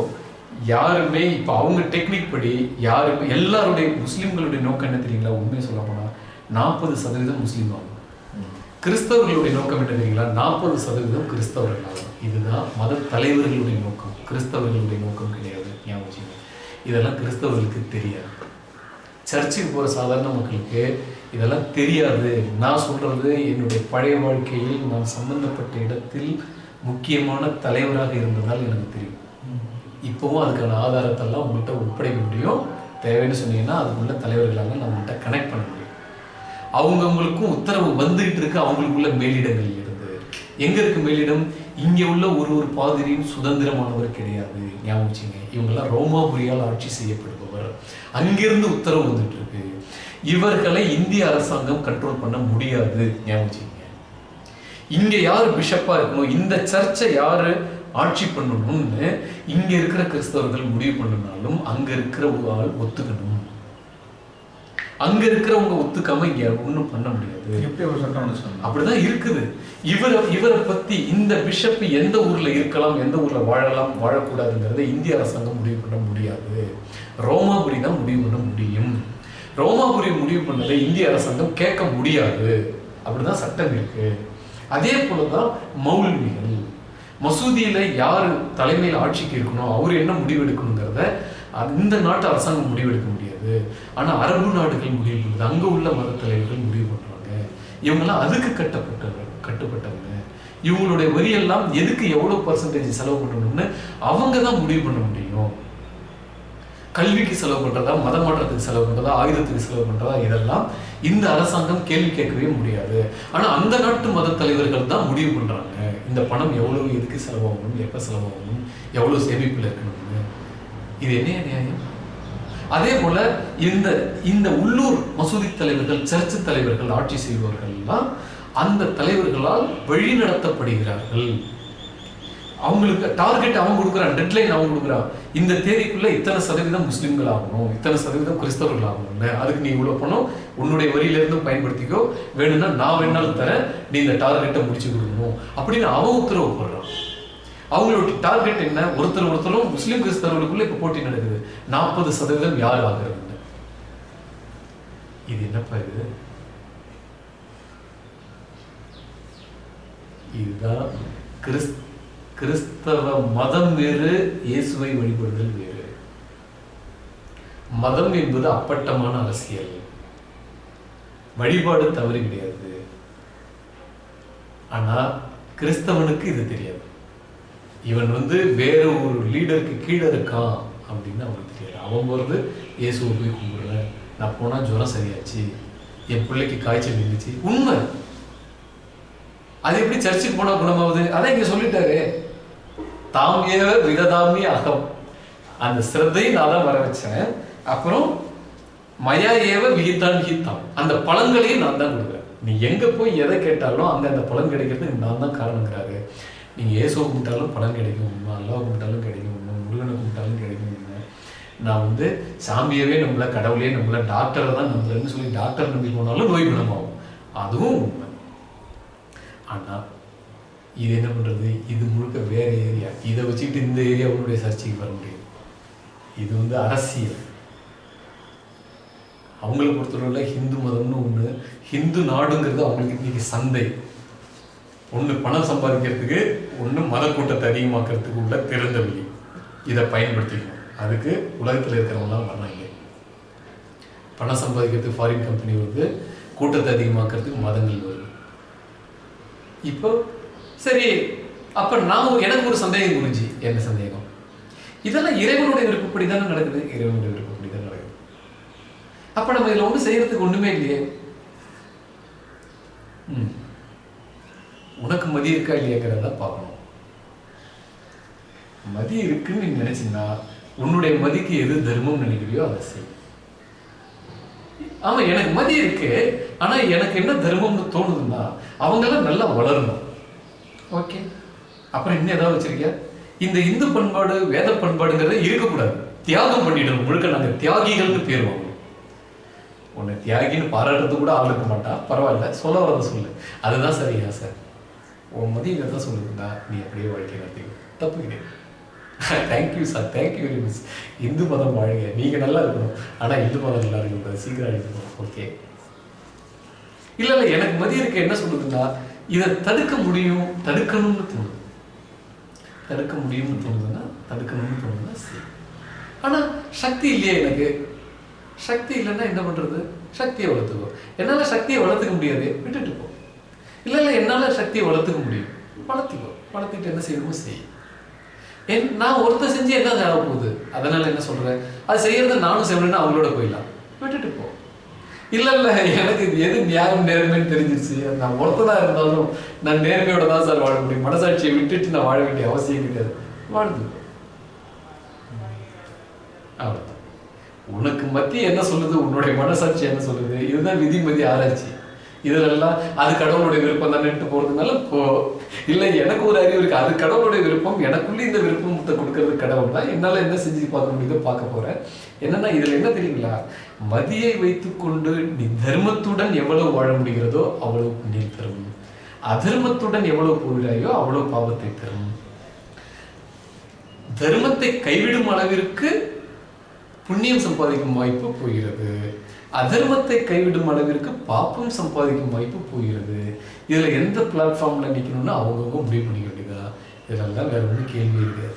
Speaker 1: யாருமே இப்போ அவங்க டெக்னிக் படி யாருமே எல்லாருடைய முஸ்லீம்களுடைய நோக்கம் என்ன தெரியுங்களா? உண்மையை சொல்ல போனால் நாற்பது சதவீதம் முஸ்லீம் ஆகும். கிறிஸ்தவர்களுடைய நோக்கம் என்ன தெரியுங்களா? நாற்பது சதவீதம் கிறிஸ்தவர்கள் ஆகும். இதுதான் மத தலைவர்களுடைய நோக்கம். கிறிஸ்தவர்களுடைய நோக்கம் கிடையாது. ஞாபகம் இதெல்லாம் கிறிஸ்தவர்களுக்கு தெரியாது. சர்ச்சுக்கு போகிற சாதாரண மக்களுக்கு இதெல்லாம் தெரியாது. நான் சொல்கிறது என்னுடைய பழைய வாழ்க்கையில் நான் சம்பந்தப்பட்ட இடத்தில் முக்கியமான தலைவராக இருந்ததால் எனக்கு தெரியும். இப்போவும் அதுக்கான ஆதாரத்தெல்லாம் உங்கள்கிட்ட ஒப்படைக்க முடியும். தேவைன்னு சொன்னீங்கன்னா அதுக்குள்ள தலைவர்களால நான் உங்கள்கிட்ட கனெக்ட் பண்ண முடியும். அவங்கவுங்களுக்கும் உத்தரவு வந்துகிட்டு இருக்கு. அவங்களுக்குள்ள மேலிடங்கள் இருந்து எங்க இருக்கு மேலிடம்? இங்கே உள்ள ஒரு ஒரு பாதிரியும் சுதந்திரமானவர் கிடையாது. ஞாபகம் வச்சுங்க. இவங்கெல்லாம் ரோமாபுரியால் ஆட்சி செய்யப்படுபவர். அங்கிருந்து உத்தரவு வந்துட்டு இருக்கு இவர்களை இந்திய அரசாங்கம் கண்ட்ரோல் பண்ண முடியாது. ஞாபகம் இங்க யார் பிஷப்பா இருக்கணும்? இந்த சர்ச்சை யாரு ஆட்சி பண்ணணும்னு இங்க இருக்கிற கிறிஸ்தவர்கள் முடிவு பண்ணினாலும் அங்க இருக்கிற ஒரு ஆள் ஒத்துக்கணும். அங்க இருக்கிறவங்க ஒத்துக்காம இங்க ஒண்ணும் பண்ண முடியாது.
Speaker 2: எப்படி ஒரு சட்டம்
Speaker 1: அப்படிதான் இருக்குது. இவரை இவரை பத்தி இந்த பிஷப் எந்த ஊர்ல இருக்கலாம் எந்த ஊர்ல வாழலாம் வாழக்கூடாதுங்கிறத இந்திய அரசாங்கம் முடிவு பண்ண முடியாது. ரோமாபுரி தான் முடிவு பண்ண முடியும். ரோமாபுரி முடிவு பண்ணதை இந்திய அரசாங்கம் கேட்க முடியாது. அப்படிதான் சட்டம் இருக்கு. அதே போலதான் மௌல்விகள். மசூதியில யாரு தலைமையில் ஆட்சிக்கு இருக்கணும் அவர் என்ன முடிவு எடுக்கணுங்கிறத அது இந்த நாட்டு அரசாங்கம் முடிவெடுக்க முடியாது. ஆனா அரபு நாடுகள் முடிவு பண்ணுது அங்க உள்ள மத தலைவர்கள் முடிவு பண்றாங்க. இவங்கெல்லாம் அதுக்கு கட்டப்பட்டவங்க கட்டுப்பட்டவங்க. இவங்களுடைய வரியெல்லாம் எதுக்கு எவ்வளவு பர்சன்டேஜ் செலவு பண்ணணும்னு அவங்க தான் முடிவு பண்ண முடியும். கல்விக்கு செலவு பண்றதா மத மாற்றத்துக்கு செலவு பண்ணுறதா ஆயுதத்துக்கு செலவு பண்றதா இதெல்லாம் இந்த அரசாங்கம் கேள்வி கேட்கவே முடியாது. ஆனா அந்த நாட்டு மத தலைவர்கள் தான் முடிவு பண்றாங்க. இந்த பணம் எவ்வளவு எதுக்கு செலவாகணும் எப்ப செலவாகணும் எவ்வளவு சேமிப்பில் இருக்கணும்னு. இது என்ன நியாயம்? அதே போல இந்த இந்த உள்ளூர் மசூதி தலைவர்கள் சர்ச்சு தலைவர்கள் ஆட்சி செய்பவர்கள்லாம் அந்த தலைவர்களால் வழி நடத்தப்படுகிறார்கள். அவங்களுக்கு டார்கெட் அவன் கொடுக்குறான் டெட்லைன் அவன் கொடுக்குறான். இந்த தேதிக்குள்ள இத்தனை சதவீதம் முஸ்லிம்கள் ஆகணும் இத்தனை சதவீதம் கிறிஸ்தவர்கள் ஆகணும்ல அதுக்கு நீ இவ்வளவு பணம் உன்னுடைய வரியில பயன்படுத்திக்கோ. வேணும்னா நான் வேணாலும் தரேன் நீ இந்த டார்கெட்டை முடிச்சு கொடுக்கணும் அப்படின்னு அவன் உத்தரவு போடுறான். அவங்களுடைய டார்கெட் என்ன? ஒருத்தர் ஒருத்தரும் முஸ்லீம் கிறிஸ்தவர்களுக்குள்ள இப்ப போட்டி நடக்குது. நாற்பது சதவீதம் யார் ஆகிறது இது என்னப்பா இது? இதுதான் கிறிஸ் கிறிஸ்தவ மதம் வேறு இயேசுவை வழிபடுதல் வேறு. மதம் என்பது அப்பட்டமான அரசியல். வழிபாடு தவறு கிடையாது. ஆனா கிறிஸ்தவனுக்கு இது தெரியாது. இவன் வந்து வேற ஒரு லீடருக்கு கீழே இருக்கான் அப்படின்னு அவனுக்கு தெரியாது அவன் வந்து இயேசுவை போய் கும்பிடுறேன் நான் போனால் ஜுரம் சரியாச்சு. என் பிள்ளைக்கு காய்ச்சல் இருந்துச்சு உண்மை. அது எப்படி சர்ச்சுக்கு போனால் குணமாகுது? அதான் இங்கே சொல்லிட்டாரு. தாம் விததாமிய அகம். அந்த சிரத்தையும் நான் தான் வர வச்சேன். அப்புறம் மயா ஏவ விகித்தான் விகித்தான் அந்த பழங்களையும் நான் தான் கொடுக்குறேன். நீ எங்க போய் எதை கேட்டாலும் அங்க அந்த பழம் கிடைக்கிறது நான் தான் காரணங்கிறாரு. நீங்கள் ஏசோ கும்பிட்டாலும் பலன் கிடைக்கும் உண்மை அல்லாஹ் கும்பிட்டாலும் கிடைக்கும் உண்மை முருகனை கும்பிட்டாலும் கிடைக்கும் உண்மை நான் வந்து சாமியவே நம்மள கடவுளே நம்மள டாக்டரை தான் நம்புறேன்னு சொல்லி டாக்டர் நம்பி போனாலும் நோய் குணமாகும். அதுவும் உண்மை. ஆனால் இது என்ன பண்ணுறது இது முழுக்க வேற ஏரியா. இதை வச்சுக்கிட்டு இந்த ஏரியா உன்னுடைய சர்ச்சைக்கு வர முடியாது. இது வந்து அரசியல். அவங்கள பொறுத்தவரையில ஹிந்து மதம்னு ஒன்று ஹிந்து நாடுங்கிறது அவங்களுக்கு இன்னைக்கு சந்தை. ஒன்று பணம் சம்பாதிக்கிறதுக்கு ஒன்று மத கூட்டத்தை அதிகமாக்கிறதுக்கு உள்ள திறந்த வழி இதை பயன்படுத்திக்கணும். அதுக்கு உலகத்தில் இருக்கிறவங்களாம் வர்றாங்க. பணம் சம்பாதிக்கிறதுக்கு ஃபாரின் கம்பெனி வருது கூட்டத்தை அதிகமாக்கிறதுக்கு மதங்கள் வருது. இப்போ சரி அப்ப நான் எனக்கு ஒரு சந்தேகம் குறிஞ்சி என்ன சந்தேகம்? இதெல்லாம் இறைவனுடைய விருப்பப்படி தானே நடக்குது? இறைவனுடைய விருப்பப்படி தான் நடக்குது. அப்ப நம்ம இதுல ஒன்றும் செய்யறதுக்கு ஒண்ணுமே இல்லையே. ம். உனக்கு மதி இருக்கா இல்லையாங்கிறத பார்க்கணும். மதி இருக்குன்னு நீ நினைச்சீங்கன்னா உன்னுடைய மதிக்கு எது தர்மம் நினைக்கிறியோ அதை செய். ஆமா எனக்கு மதி இருக்கு ஆனா எனக்கு என்ன தர்மம்னு தோணுதுன்னா அவங்க எல்லாம் நல்லா வளரணும். ஓகே. அப்புறம் இன்னும் ஏதாவது வச்சிருக்கியா? இந்த இந்து பண்பாடு வேத பண்பாடுங்கிறது இருக்கக்கூடாது. தியாகம் பண்ணிடணும். முழுக்க நாங்க தியாகிகள்னு பேர் வாங்கணும் உன்னை தியாகின்னு பாராட்டுறது கூட ஆள் இருக்க மாட்டா. பரவாயில்ல சொல்ல வரத சொல்லு. அதுதான் சரியா சார். உன் மதி இதை தான் சொல்லுதுன்னா நீ அப்படியே வாழ்க்கை நடத்திக்கோ. தப்பு கிடையாது. Thank you sir thank you very much Hindu மதம் வாழ்க. நீங்க நல்லா இருக்கணும். ஆனா இந்து மதம் நல்லா இருக்கக்கூடாது. சீக்கிரம் அடிக்கணும் ஓகே இல்ல இல்ல எனக்கு மதி இருக்க. என்ன சொல்லுதுன்னா இதை தடுக்க முடியும். தடுக்கணும்னு தோணுது. தடுக்க முடியும்னு தோணுதுன்னா தடுக்கணும்னு தோணுதுன்னா சரி. ஆனா சக்தி இல்லையே எனக்கு. சக்தி இல்லைன்னா என்ன பண்றது? சக்தியை வளர்த்துக்கோ. என்னால சக்தியை வளர்த்துக்க முடியாது. விட்டுட்டு போ. இல்லை இல்லை என்னால் சக்தியை வளர்த்துக்க முடியும் வளர்த்துக்கோ. வளர்த்துட்டு என்ன செய்யணுமோ செய். என் நான் ஒருத்தர் செஞ்சு என்ன தேவை போகுது? அதனால் என்ன சொல்கிறேன் அது செய்யறத நானும் செய்யணும்னு அவங்களோட போயிடலாம். விட்டுட்டு போ. இல்லை இல்லை எனக்கு இது எது நியாயம் நேர்மைன்னு தெரிஞ்சிருச்சு. நான் ஒருத்தனாக இருந்தாலும் நான் நேர்மையோட தான் சார் வாழ முடியும். மனசாட்சியை விட்டுட்டு நான் வாழ வேண்டிய அவசியம் கிடையாது. வாழ்ந்து அவ்வளோதான் உனக்கு மத்திய என்ன சொல்லுது? உன்னுடைய மனசாட்சி என்ன சொல்லுது? இதுதான் விதிமதி ஆராய்ச்சி. இதுலெல்லாம் அது கடவுளுடைய விருப்பம் தானேட்டு போறதுனால போ இல்லை எனக்கு ஒரு அறிவு இருக்கு. அது கடவுளுடைய விருப்பம் எனக்குள்ளே இந்த விருப்பத்தை கொடுக்கறது கடவுள் தான். என்னால் என்ன செஞ்சு பார்க்க முடியுதோ பார்க்க போறேன். என்னன்னா இதுல என்ன தெரியுங்களா? மதியை வைத்துக்கொண்டு நீ தர்மத்துடன் எவ்வளவு வாழ முடிகிறதோ அவ்வளவு புண்ணியம் தரும். அதர்மத்துடன் எவ்வளவு போகிறாயோ அவ்வளவு பாவத்தை தரும். தர்மத்தை கைவிடும் அளவிற்கு புண்ணியம் சம்பாதிக்கும் வாய்ப்பு போகிறது. அதர்மத்தை கைவிடும் அளவிற்கு பாப்பம் சம்பாதிக்கும் வாய்ப்பு போகிறது. இதில் எந்த பிளாட்ஃபார்மில் நிற்கணும்னு அவங்கவுங்க முடிவு பண்ணிக்க வேண்டியதா இதெல்லாம் வேற ஒன்றும் கேள்வி இருக்காது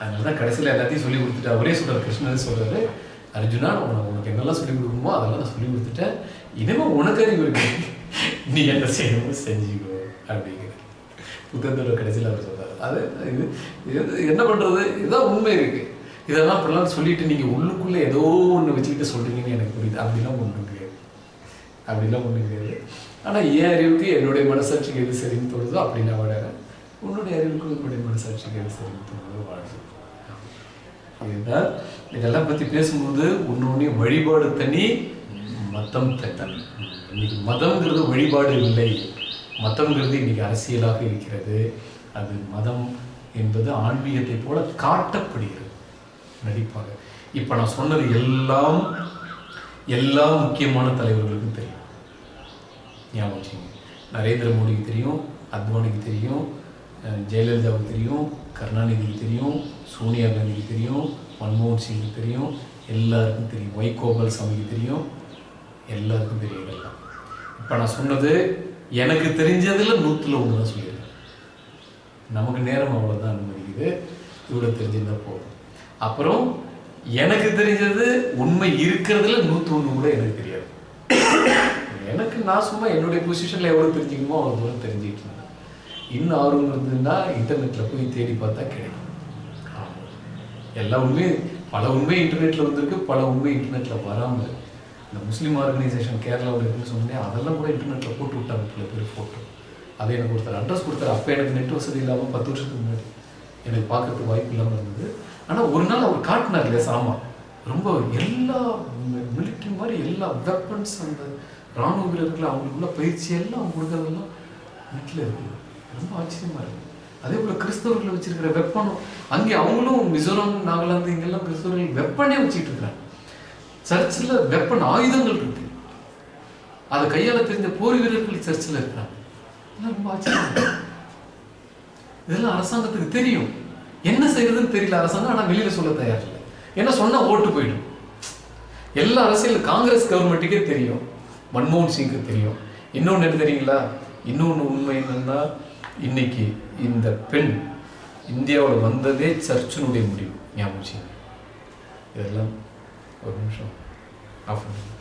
Speaker 1: அதனாலதான் கடைசியில் எல்லாத்தையும் சொல்லி கொடுத்துட்டு அவரே சொல்கிறார் கிருஷ்ணன் சொல்கிறார் அர்ஜுனா உனக்கு உனக்கு என்னெல்லாம் சொல்லி கொடுக்கணுமோ அதெல்லாம் நான் சொல்லி கொடுத்துட்டேன். இனிமே உனக்கு அறிவு இருக்கு நீ என்ன செய்யணுமோ செஞ்சுக்கோ அப்படிங்கிற புத்தகத்தோட கடைசியில் அவர் சொல்கிறார் அது இது என்ன பண்ணுறது இதுதான் உண்மை இருக்குது இதெல்லாம் இப்படிலாம் சொல்லிட்டு நீங்கள் உள்ளுக்குள்ளே ஏதோ ஒன்று வச்சுக்கிட்டு சொல்கிறீங்கன்னு எனக்கு புரியுது. அப்படிலாம் ஒன்றும் கிடையாது. அப்படிலாம் ஒன்றும் கிடையாது. ஆனால் என் அறிவுக்கு என்னுடைய மனசாட்சிக்கு எது சரின்னு தோணுதோ அப்படி நான் வாழறேன். உன்னுடைய அறிவுக்கு உன்னுடைய மனசாட்சிக்கு எது சரின்னு தோணுதோ வாழ்றேன் இதுதான் இதெல்லாம் பற்றி பேசும்போது உன்னுடைய வழிபாடு தனி மதம் தனி. இன்னைக்கு மதம்ங்கிறது வழிபாடு இல்லை. மதம்ங்கிறது இன்னைக்கு அரசியலாக இருக்கிறது. அது மதம் என்பது ஆன்மீகத்தை போல காட்டப்படுகிறது. நடிப்பாங்க. இப்ப நான் சொன்னது எல்லாம் எல்லா முக்கியமான தலைவர்களுக்கும் தெரியும். ஞாபகம் வச்சுங்க நரேந்திர மோடிக்கு தெரியும் அத்வானிக்கு தெரியும் ஜெயலலிதாவுக்கு தெரியும் கருணாநிதிக்கு தெரியும் சோனியா காந்திக்கு தெரியும் மன்மோகன் சிங்க்கு தெரியும் எல்லாருக்கும் தெரியும். வைகோபால் சாமிக்கு தெரியும் எல்லாருக்கும் தெரியும் இதெல்லாம். இப்போ நான் சொன்னது எனக்கு தெரிஞ்சதுல நூற்றில் ஒன்று தான் சொல்லியிருக்கேன். நமக்கு நேரம் அவ்வளோதான் அனுமதிக்குது. இவ்வளோ தெரிஞ்சிருந்தா போதும். அப்புறம் எனக்கு தெரிஞ்சது உண்மை இருக்கிறதுல நூற்றி ஒன்று கூட எனக்கு தெரியாது. எனக்கு நான் சும்மா என்னுடைய பொசிஷனில் எவ்வளோ தெரிஞ்சுக்கணுமோ அவ்வளோ தூரம் தெரிஞ்சுக்கிட்டு இருந்தேன். இன்னும் ஆர்வம் இருந்ததுன்னா இன்டர்நெட்டில் போய் தேடி பார்த்தா கிடைக்கும். எல்லா உண்மையும் பல உண்மை இன்டர்நெட்டில் வந்திருக்கு பல உண்மை இன்டர்நெட்டில் வராமல் இந்த முஸ்லீம் ஆர்கனைசேஷன் கேரளாவில் இருக்குன்னு சொன்னேன் அதெல்லாம் கூட இன்டர்நெட்டில் போட்டு விட்டாங்க சில பேர் ஃபோட்டோ அதை எனக்கு ஒருத்தர் அட்ரஸ் கொடுத்தாரு. அப்போ எனக்கு நெட் வசதி இல்லாமல் பத்து வருஷத்துக்கு முன்னாடி எனக்கு பார்க்கறதுக்கு வாய்ப்பு இல்லாமல் இருந்தது. ஆனால் ஒரு நாள் அவர் காட்டினார் இல்லையா சாமா. ரொம்ப எல்லா மிலிட்ரி மாதிரி எல்லா வெப்பன்ஸ் அந்த ராணுவ வீரர்கள் அவங்களுக்குள்ள பயிற்சி எல்லாம் அவங்க கொடுக்கறதெல்லாம் வீட்டில் இருக்கு. ரொம்ப ஆச்சரியமா இருக்கு. அதே போல கிறிஸ்தவர்கள் வச்சிருக்கிற வெப்பனும் அங்கே அவங்களும் மிசோரம் நாகாலாந்து இங்கெல்லாம் கிறிஸ்தவர்கள் வெப்பனே வச்சுட்டு இருக்கிறாங்க சர்ச்சில் வெப்பன் ஆயுதங்கள் இருக்கு. அதை கையால் தெரிஞ்ச போர் வீரர்கள் சர்ச்சில் இருக்கிறாங்க இதெல்லாம் ரொம்ப ஆச்சரியம் இதெல்லாம் அரசாங்கத்துக்கு தெரியும். என்ன செய்யறதுன்னு தெரியல அரசாங்கம் ஆனா வெளியில சொல்ல தயார் இல்லை. என்ன சொன்னா ஓட்டு போயிடும். எல்லா அரசியல் காங்கிரஸ் கவர்மெண்ட்டுக்கே தெரியும். மன்மோகன் சிங்க்கு தெரியும். இன்னொன்று என்ன தெரியுங்களா? இன்னொன்று உண்மை என்னன்னா இன்னைக்கு இந்த பெண் இந்தியாவில் வந்ததே சர்ச்சினுடைய முடிவு. ஞாபகம் இதெல்லாம் ஒரு நிமிஷம் ஆஃப் பண்ணுங்க